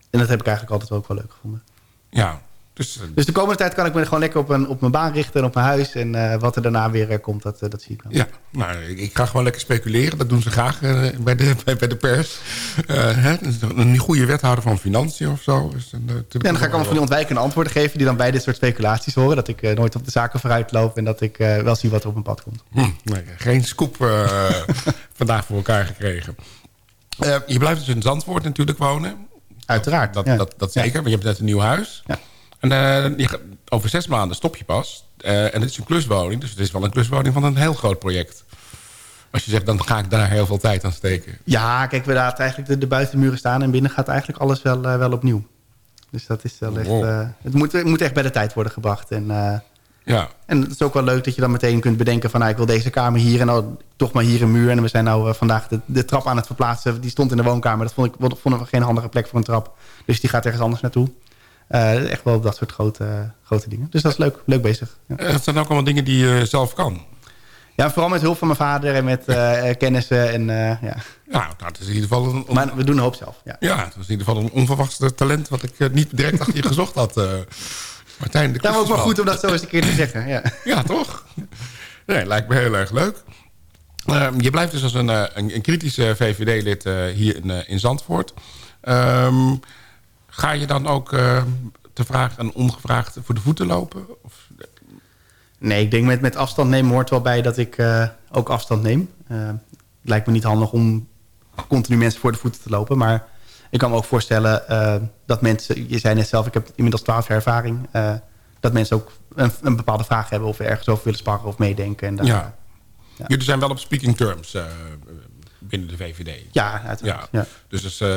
Speaker 9: En dat heb ik eigenlijk altijd wel ook wel leuk gevonden.
Speaker 5: Ja. Dus, eh,
Speaker 9: Dus de komende tijd kan ik me gewoon lekker op, een, op mijn baan richten... en op mijn huis. En eh, wat er daarna weer eh, komt, dat, dat zie ik wel.
Speaker 5: Ja, nou, ik, ik ga gewoon lekker speculeren. Dat doen ze graag bij, de, bij, bij de pers. Hè, dus een goede wethouder van financiën of zo.
Speaker 9: Ja, dan ga ik allemaal van die ontwijkende antwoorden geven... die dan bij dit soort speculaties horen. Dat ik nooit op de zaken vooruit loop... en dat ik wel zie wat er op mijn pad komt.
Speaker 5: Hm, nee, geen scoop vandaag voor elkaar gekregen. Je blijft dus in Zandvoort natuurlijk wonen.
Speaker 9: Uiteraard,
Speaker 5: Dat,
Speaker 9: ja.
Speaker 5: dat, dat zeker, want je hebt net een nieuw huis.
Speaker 9: Ja.
Speaker 5: En eh, over zes maanden stop je pas. Eh, en het is een kluswoning, dus het is wel een kluswoning van een heel groot project. Als je zegt, dan ga ik daar heel veel tijd aan steken.
Speaker 9: Ja, kijk, we laten eigenlijk de, de buitenmuren staan... en binnen gaat eigenlijk alles wel, eh, wel opnieuw. Dus dat is wel echt...
Speaker 5: Wow.
Speaker 9: eh, het, moet, het moet echt bij de tijd worden gebracht. En,
Speaker 5: Ja,
Speaker 9: en het is ook wel leuk dat je dan meteen kunt bedenken... van nou, ik wil deze kamer hier en nou, toch maar hier een muur. En we zijn nou vandaag de, de trap aan het verplaatsen. Die stond in de woonkamer. Dat vond ik, vond- vonden we geen handige plek voor een trap. Dus die gaat ergens anders naartoe. Eh, echt wel dat soort grote, grote dingen. Dus dat is leuk, leuk bezig. Ja.
Speaker 5: Dat zijn ook allemaal dingen die je zelf kan.
Speaker 9: Ja, vooral met hulp van mijn vader en met eh, kennissen. En, eh, ja.
Speaker 5: Nou, het is in ieder geval een,
Speaker 9: Maar we doen een hoop zelf. Ja.
Speaker 5: ja, het is in ieder geval een onverwachts talent... wat ik niet direct achter je gezocht had. Martijn de
Speaker 9: Daarom ook wel goed om dat zo eens een keer te zeggen. Ja.
Speaker 5: Ja, toch? Nee, lijkt me heel erg leuk. Ehm, je blijft dus als een, een, een kritische VVD-lid hier in, in Zandvoort. Ehm, ga je dan ook eh, te vraag en ongevraagd voor de voeten lopen? Of,
Speaker 9: Nee, ik denk met, met afstand nemen hoort wel bij dat ik eh, ook afstand neem. Eh, het lijkt me niet handig om continu mensen voor de voeten te lopen. Maar ik kan me ook voorstellen eh, dat mensen... Je zei net zelf, ik heb inmiddels 12 jaar ervaring. eh, dat mensen ook een, een bepaalde vraag hebben... of we ergens over willen sparren of meedenken. En dan,
Speaker 5: ja. Jullie zijn wel op speaking terms eh, binnen de VVD.
Speaker 9: Ja, uiteraard.
Speaker 5: Ja.
Speaker 9: Ja.
Speaker 5: Dus eh,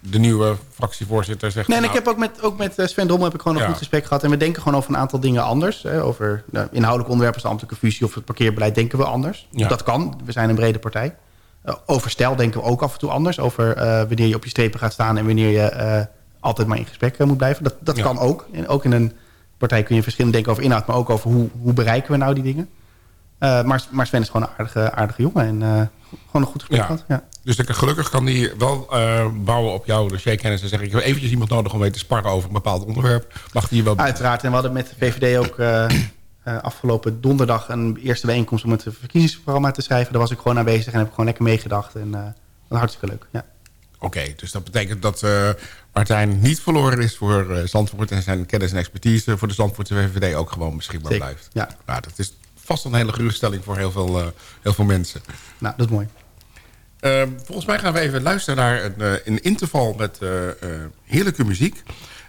Speaker 5: de nieuwe fractievoorzitter zegt...
Speaker 9: Nee, en
Speaker 5: nou,
Speaker 9: ik heb ook met, ook met eh, Sven Drommel heb ik gewoon een
Speaker 5: Ja.
Speaker 9: goed gesprek gehad. En we denken gewoon over een aantal dingen anders. Hè. Over nou, inhoudelijke onderwerpen als de ambtelijke fusie of het parkeerbeleid denken we anders.
Speaker 5: Ja.
Speaker 9: Dat kan. We zijn een brede partij. Eh, over stijl denken we ook af en toe anders. Over wanneer je op je strepen gaat staan en wanneer je altijd maar in gesprek moet blijven. Dat, dat kan ook. En ook in een partij kun je verschillend denken over inhoud, maar ook over hoe, hoe bereiken we nou die dingen. Eh, maar, maar Sven is gewoon een aardige, aardige jongen en eh, gewoon een goed gesprek
Speaker 5: Ja.
Speaker 9: Ja.
Speaker 5: Dus ik- gelukkig kan die wel eh, bouwen op jouw dossierkennis en zeggen... ik heb eventjes iemand nodig om mee te sparren over een bepaald onderwerp. Mag die wel...
Speaker 9: Uiteraard. En we hadden met de VVD ook afgelopen donderdag... een eerste bijeenkomst om het verkiezingsprogramma te schrijven. Daar was ik gewoon aanwezig en heb ik gewoon lekker meegedacht. En dat was hartstikke leuk. Ja.
Speaker 5: Oké, dus dat betekent dat eh, Martijn niet verloren is voor Zandvoort... en zijn kennis en expertise voor de Zandvoortse VVD ook gewoon beschikbaar
Speaker 9: Zeker,
Speaker 5: blijft.
Speaker 9: ja.
Speaker 5: Nou, dat is vast een hele geruststelling voor heel veel, eh, heel veel mensen.
Speaker 9: Nou, dat is mooi.
Speaker 5: Eh, volgens mij gaan we even luisteren naar een, eh, een interval met eh, heerlijke muziek.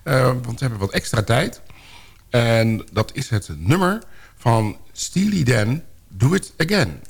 Speaker 5: Eh, want we hebben wat extra tijd. En dat is het nummer van Steely Dan, Do It Again.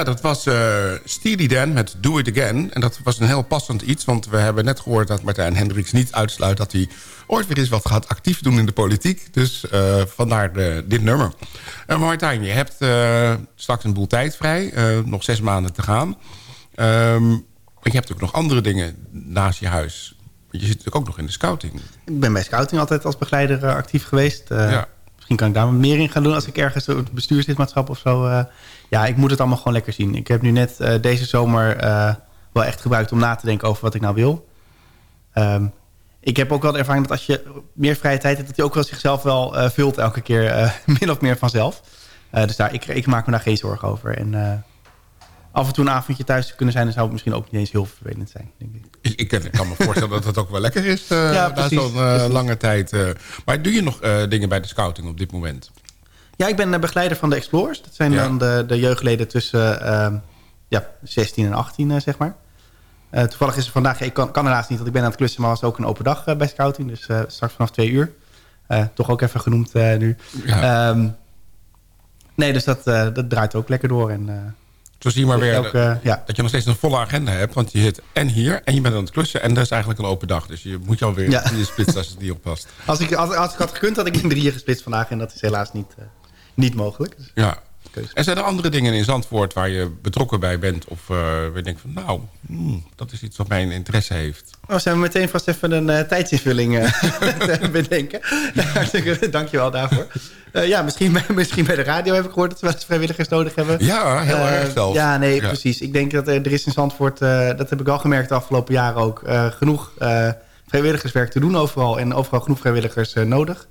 Speaker 5: Ja, dat was eh Steely Dan met Do It Again. En dat was een heel passend iets, want we hebben net gehoord... dat Martijn Hendricks niet uitsluit dat hij ooit weer eens wat gaat actief doen in de politiek. Dus eh, vandaar de, dit nummer. Eh, Martijn, je hebt eh, straks een boel tijd vrij. eh, nog zes maanden te gaan. Maar je hebt ook nog andere dingen naast je huis. Want je zit natuurlijk ook nog in de scouting.
Speaker 9: Ik ben bij scouting altijd als begeleider eh, actief geweest. Eh,
Speaker 5: Ja.
Speaker 9: Misschien kan ik daar meer in gaan doen als ik ergens bestuurslidmaatschap of zo. Ja, ik moet het allemaal gewoon lekker zien. Ik heb nu net eh, deze zomer eh, wel echt gebruikt om na te denken over wat ik nou wil. Ehm, ik heb ook wel de ervaring dat als je meer vrije tijd hebt... dat hij ook wel zichzelf wel eh, vult elke keer, min of meer vanzelf. Dus daar, ik, ik maak me daar geen zorgen over. En af en toe een avondje thuis te kunnen zijn... dan zou het misschien ook niet eens heel vervelend zijn, denk ik.
Speaker 5: Ik, ik, ik kan me voorstellen dat het ook wel lekker is
Speaker 9: Ja,
Speaker 5: na zo'n lange tijd. maar doe je nog dingen bij de scouting op dit moment?
Speaker 9: Ja, ik ben begeleider van de Explorers. Dat zijn
Speaker 5: Ja.
Speaker 9: dan de, de jeugdleden tussen ehm, ja, 16 en 18, eh, zeg maar. Eh, toevallig is er vandaag, ik kan, kan helaas niet, want ik ben aan het klussen... maar was ook een open dag eh, bij scouting. Dus straks vanaf twee uur. Toch ook even genoemd nu. Ehm, nee, dus dat, dat draait ook lekker door. En,
Speaker 5: Zo zie je maar weer
Speaker 9: elke-
Speaker 5: dat-
Speaker 9: ja.
Speaker 5: dat je nog steeds een volle agenda hebt. Want je zit en hier en je bent aan het klussen. En dat is eigenlijk een open dag. Dus je moet je alweer
Speaker 9: Ja.
Speaker 5: in je splitsen als het niet oppast.
Speaker 9: als, ik, als, als ik had gekund, had ik in drieën gesplitst vandaag. En dat is helaas niet, niet mogelijk. Dus,
Speaker 5: Ja. En zijn er andere dingen in Zandvoort waar je betrokken bij bent? Of eh waar je denkt van nou, hmm, dat is iets wat mijn interesse heeft.
Speaker 9: Oh, zijn we meteen vast even een eh, tijdsinvulling te bedenken. Hartstikke dankjewel daarvoor. Eh, ja, misschien, bij- misschien bij de radio heb ik gehoord dat we wel eens vrijwilligers nodig hebben.
Speaker 5: Ja, heel erg zelfs.
Speaker 9: Ja, nee,
Speaker 5: Ja.
Speaker 9: precies. Ik denk dat er, er is in Zandvoort, dat heb ik wel gemerkt de afgelopen jaren ook, genoeg vrijwilligerswerk te doen overal. En overal genoeg vrijwilligers nodig.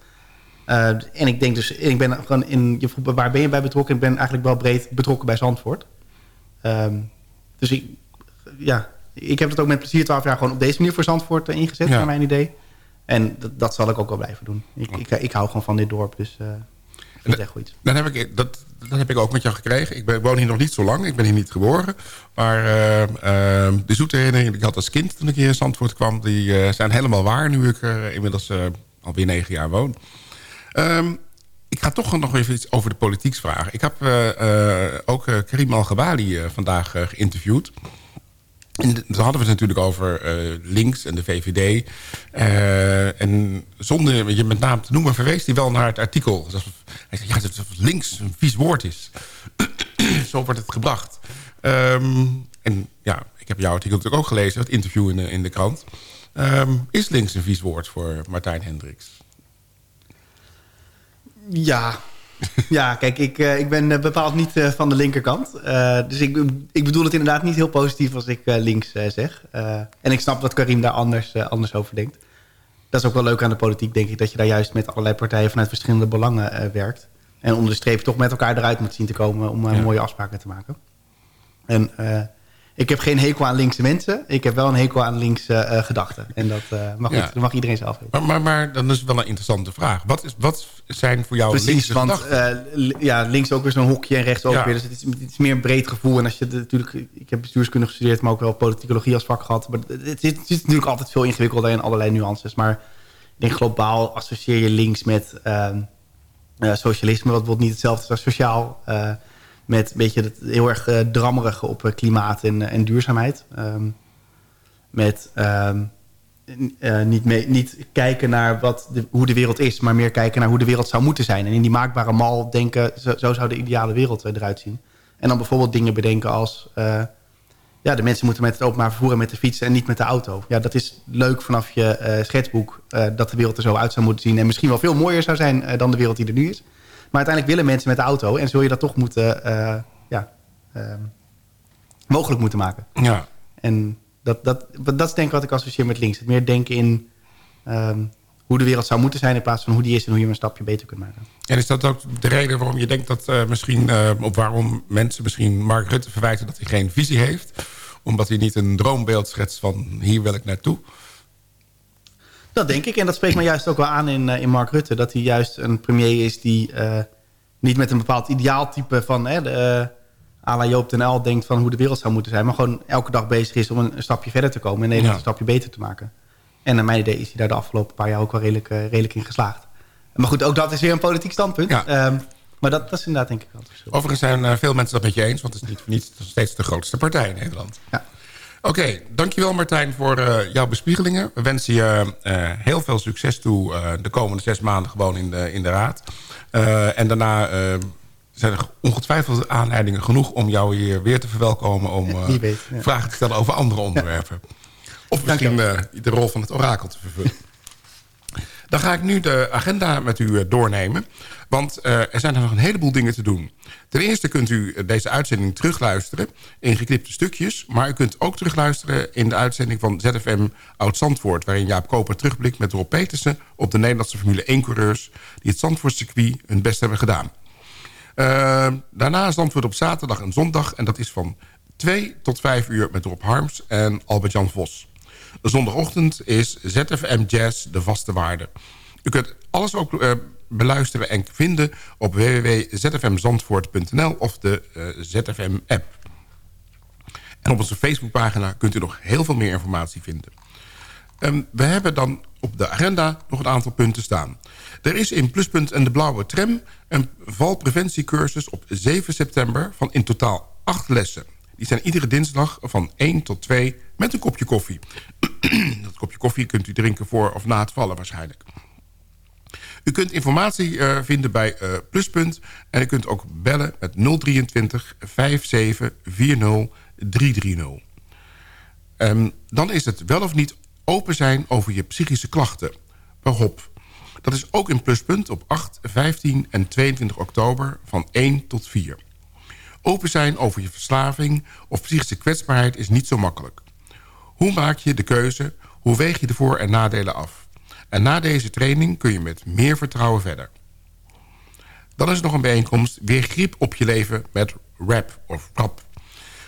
Speaker 9: Eh, en ik denk dus, ik ben gewoon in, je vroeg, waar ben je bij betrokken? Ik ben eigenlijk wel breed betrokken bij Zandvoort. Ehm, dus ik, ja, ik heb het ook met plezier 12 jaar gewoon op deze manier voor Zandvoort eh, ingezet,
Speaker 5: Ja.
Speaker 9: naar mijn idee. En dat, dat zal ik ook wel blijven doen. Ik, ik, ik hou gewoon van dit dorp, dus eh vind het echt goed.
Speaker 5: Dan heb ik, dat, dat heb ik ook met jou gekregen. Ik ben, woon hier nog niet zo lang. Ik ben hier niet geboren. Maar eh, eh, de zoete herinneringen die ik had als kind toen ik hier in Zandvoort kwam... die zijn helemaal waar nu ik er inmiddels alweer negen jaar woon. Ehm, ik ga toch nog even iets over de politiek vragen. Ik heb eh, eh, ook eh, Karim Al-Ghawali vandaag geïnterviewd. En d- dan hadden we het natuurlijk over links en de VVD. En zonder je met naam te noemen verwees hij wel naar het artikel. Hij zei, ja, dat dat links een vies woord is. Zo wordt het gebracht. Ehm, en ja, ik heb jouw artikel natuurlijk ook gelezen, het interview in de, in de krant. Ehm, is links een vies woord voor Martijn Hendricks?
Speaker 9: Ja, ja kijk, ik, eh, ik ben eh, bepaald niet eh, van de linkerkant. Dus ik, ik bedoel het inderdaad niet heel positief als ik links zeg. En ik snap dat Karim daar anders, anders over denkt. Dat is ook wel leuk aan de politiek, denk ik... dat je daar juist met allerlei partijen vanuit verschillende belangen werkt. En onder de streep toch met elkaar eruit moet zien te komen... om
Speaker 5: Ja.
Speaker 9: mooie afspraken te maken. En ik heb geen hekel aan linkse mensen. Ik heb wel een hekel aan linkse eh, gedachten. En dat, eh, maar goed,
Speaker 5: Ja.
Speaker 9: dat mag iedereen zelf weten.
Speaker 5: Maar, maar, maar dan is het wel een interessante vraag. Wat, is, wat zijn voor jou
Speaker 9: Precies,
Speaker 5: linkse
Speaker 9: want
Speaker 5: gedachten?
Speaker 9: eh, ja, links ook weer zo'n hokje en rechts ook
Speaker 5: Ja.
Speaker 9: weer. Dus het is, het is meer een breed gevoel. En als je natuurlijk, ik heb bestuurskunde gestudeerd, maar ook wel politicologie als vak gehad. Maar het, zit, zit natuurlijk altijd veel ingewikkelder in allerlei nuances. Maar ik denk globaal associeer je links met ehm, eh, socialisme, wat bijvoorbeeld niet hetzelfde is als sociaal. Met een beetje het heel erg eh, drammerige op eh, klimaat en, eh, en duurzaamheid. Ehm, met ehm, eh, niet, mee, niet kijken naar wat de, hoe de wereld is... maar meer kijken naar hoe de wereld zou moeten zijn. En in die maakbare mal denken... zo, zo zou de ideale wereld eruit zien. En dan bijvoorbeeld dingen bedenken als... ja, de mensen moeten met het openbaar vervoer en met de fiets... en niet met de auto. Ja, dat is leuk vanaf je schetsboek... dat de wereld er zo uit zou moeten zien... en misschien wel veel mooier zou zijn dan de wereld die er nu is. Maar uiteindelijk willen mensen met de auto... en zul je dat toch moeten... eh, ja, ehm, mogelijk moeten maken.
Speaker 5: Ja.
Speaker 9: En dat, dat, dat is denk ik wat ik associeer met links. Het meer denken in ehm, hoe de wereld zou moeten zijn... in plaats van hoe die is en hoe je hem een stapje beter kunt maken.
Speaker 5: En is dat ook de reden waarom je denkt dat eh, misschien... eh, of waarom mensen misschien Mark Rutte verwijten dat hij geen visie heeft? Omdat hij niet een droombeeld schetst van hier wil ik naartoe?
Speaker 9: Dat denk ik. En dat spreekt me juist ook wel aan in, eh, in Mark Rutte. Dat hij juist een premier is die eh, niet met een bepaald ideaaltype van... Hè, de, eh, à la Joop den Uyl denkt van hoe de wereld zou moeten zijn. Maar gewoon elke dag bezig is om een, een stapje verder te komen. En Nederland
Speaker 5: Ja.
Speaker 9: een stapje beter te maken. En naar mijn idee is hij daar de afgelopen paar jaar ook wel redelijk, redelijk in geslaagd. Maar goed, ook dat is weer een politiek standpunt.
Speaker 5: Ja.
Speaker 9: Ehm, Maar dat, dat is inderdaad denk ik wel het verschil.
Speaker 5: Overigens zijn eh, veel mensen dat met je eens... want het is niet voor niets steeds de grootste partij in Nederland.
Speaker 9: Ja.
Speaker 5: Oké, dankjewel Martijn voor eh, jouw bespiegelingen. We wensen je eh, heel veel succes toe eh, de komende zes maanden gewoon in de, in de raad. En daarna zijn er ongetwijfeld aanleidingen genoeg... om jou hier weer te verwelkomen om
Speaker 9: Wie weet, ja.
Speaker 5: vragen te stellen over andere onderwerpen. Of misschien de rol van het orakel te vervullen. Dan ga ik nu de agenda met u eh, doornemen. Want eh, er zijn nog een heleboel dingen te doen. Ten eerste kunt u eh, deze uitzending terugluisteren in geknipte stukjes. Maar u kunt ook terugluisteren in de uitzending van ZFM Oud-Zandvoort... waarin Jaap Koper terugblikt met Rob Petersen... op de Nederlandse Formule 1-coureurs... die het Zandvoortcircuit hun best hebben gedaan. Eh, daarna Zandvoort op zaterdag en zondag. En dat is van 2 tot 5 uur met Rob Harms en Albert-Jan Vos. Zondagochtend is ZFM Jazz de vaste waarde. U kunt alles ook eh, beluisteren en vinden op www.zfmzandvoort.nl of de eh, ZFM-app. En op onze Facebookpagina kunt u nog heel veel meer informatie vinden. Ehm, we hebben dan op de agenda nog een aantal punten staan. Er is in Pluspunt en de Blauwe Tram een valpreventiecursus op 7 september... van in totaal 8 lessen. Die zijn iedere dinsdag van 1 tot 2 met een kopje koffie. Dat kopje koffie kunt u drinken voor of na het vallen waarschijnlijk. U kunt informatie eh, vinden bij eh, Pluspunt. En u kunt ook bellen met 023 57 40 330. Ehm, dan is het wel of niet open zijn over je psychische klachten. Bij. Dat is ook in Pluspunt op 8, 15 en 22 oktober van 1 tot 4. Open zijn over je verslaving of psychische kwetsbaarheid is niet zo makkelijk. Hoe maak je de keuze? Hoe weeg je de voor- en nadelen af? En na deze training kun je met meer vertrouwen verder. Dan is er nog een bijeenkomst Weer grip op je leven met RAP of RAP.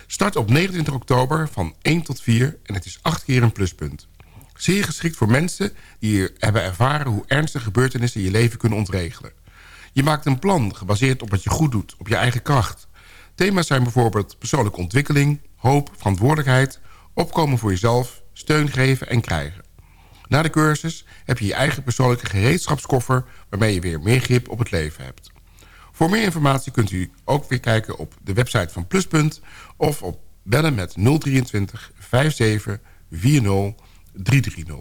Speaker 5: Start op 29 oktober van 1 tot 4 en het is 8 keer een pluspunt. Zeer geschikt voor mensen die hebben ervaren hoe ernstige gebeurtenissen je leven kunnen ontregelen. Je maakt een plan gebaseerd op wat je goed doet, op je eigen kracht. Thema's zijn bijvoorbeeld persoonlijke ontwikkeling, hoop, verantwoordelijkheid, opkomen voor jezelf, steun geven en krijgen. Na de cursus heb je je eigen persoonlijke gereedschapskoffer... waarmee je weer meer grip op het leven hebt. Voor meer informatie kunt u ook weer kijken op de website van Pluspunt... of op bellen met 023 57 40 330.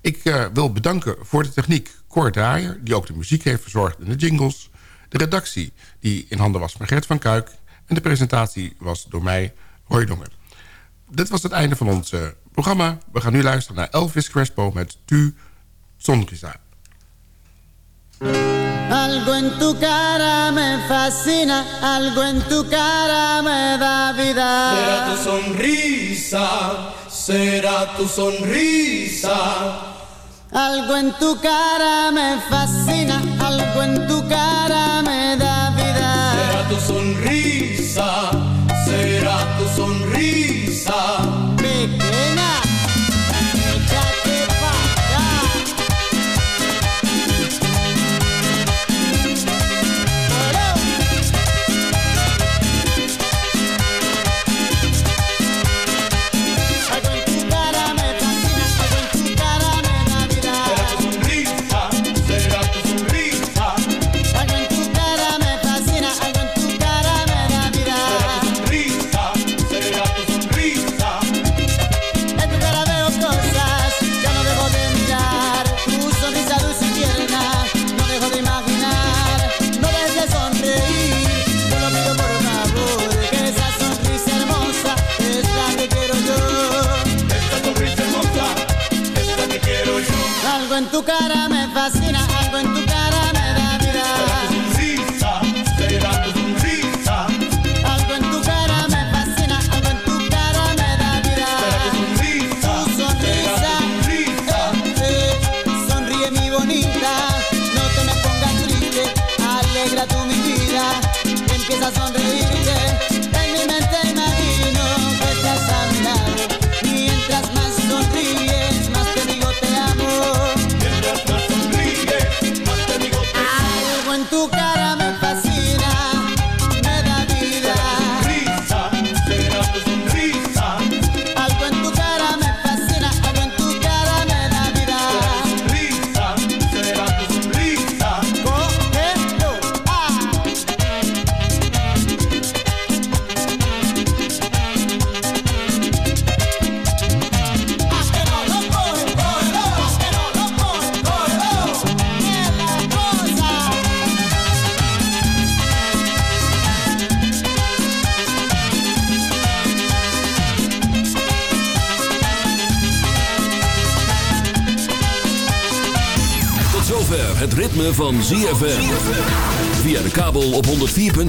Speaker 5: Ik eh, wil bedanken voor de techniek Cor Draaier... die ook de muziek heeft verzorgd en de jingles. De redactie die in handen was van Gert van Kuik... en de presentatie was door mij, Roy Dongen. Dit was het einde van ons eh, programma. We gaan nu luisteren naar Elvis Crespo met Tu Sonrisa.
Speaker 10: Algo en tu cara me fascina, algo en tu cara me da vida.
Speaker 4: Será tu sonrisa, será tu sonrisa.
Speaker 10: Algo en tu cara me fascina, algo en tu cara me da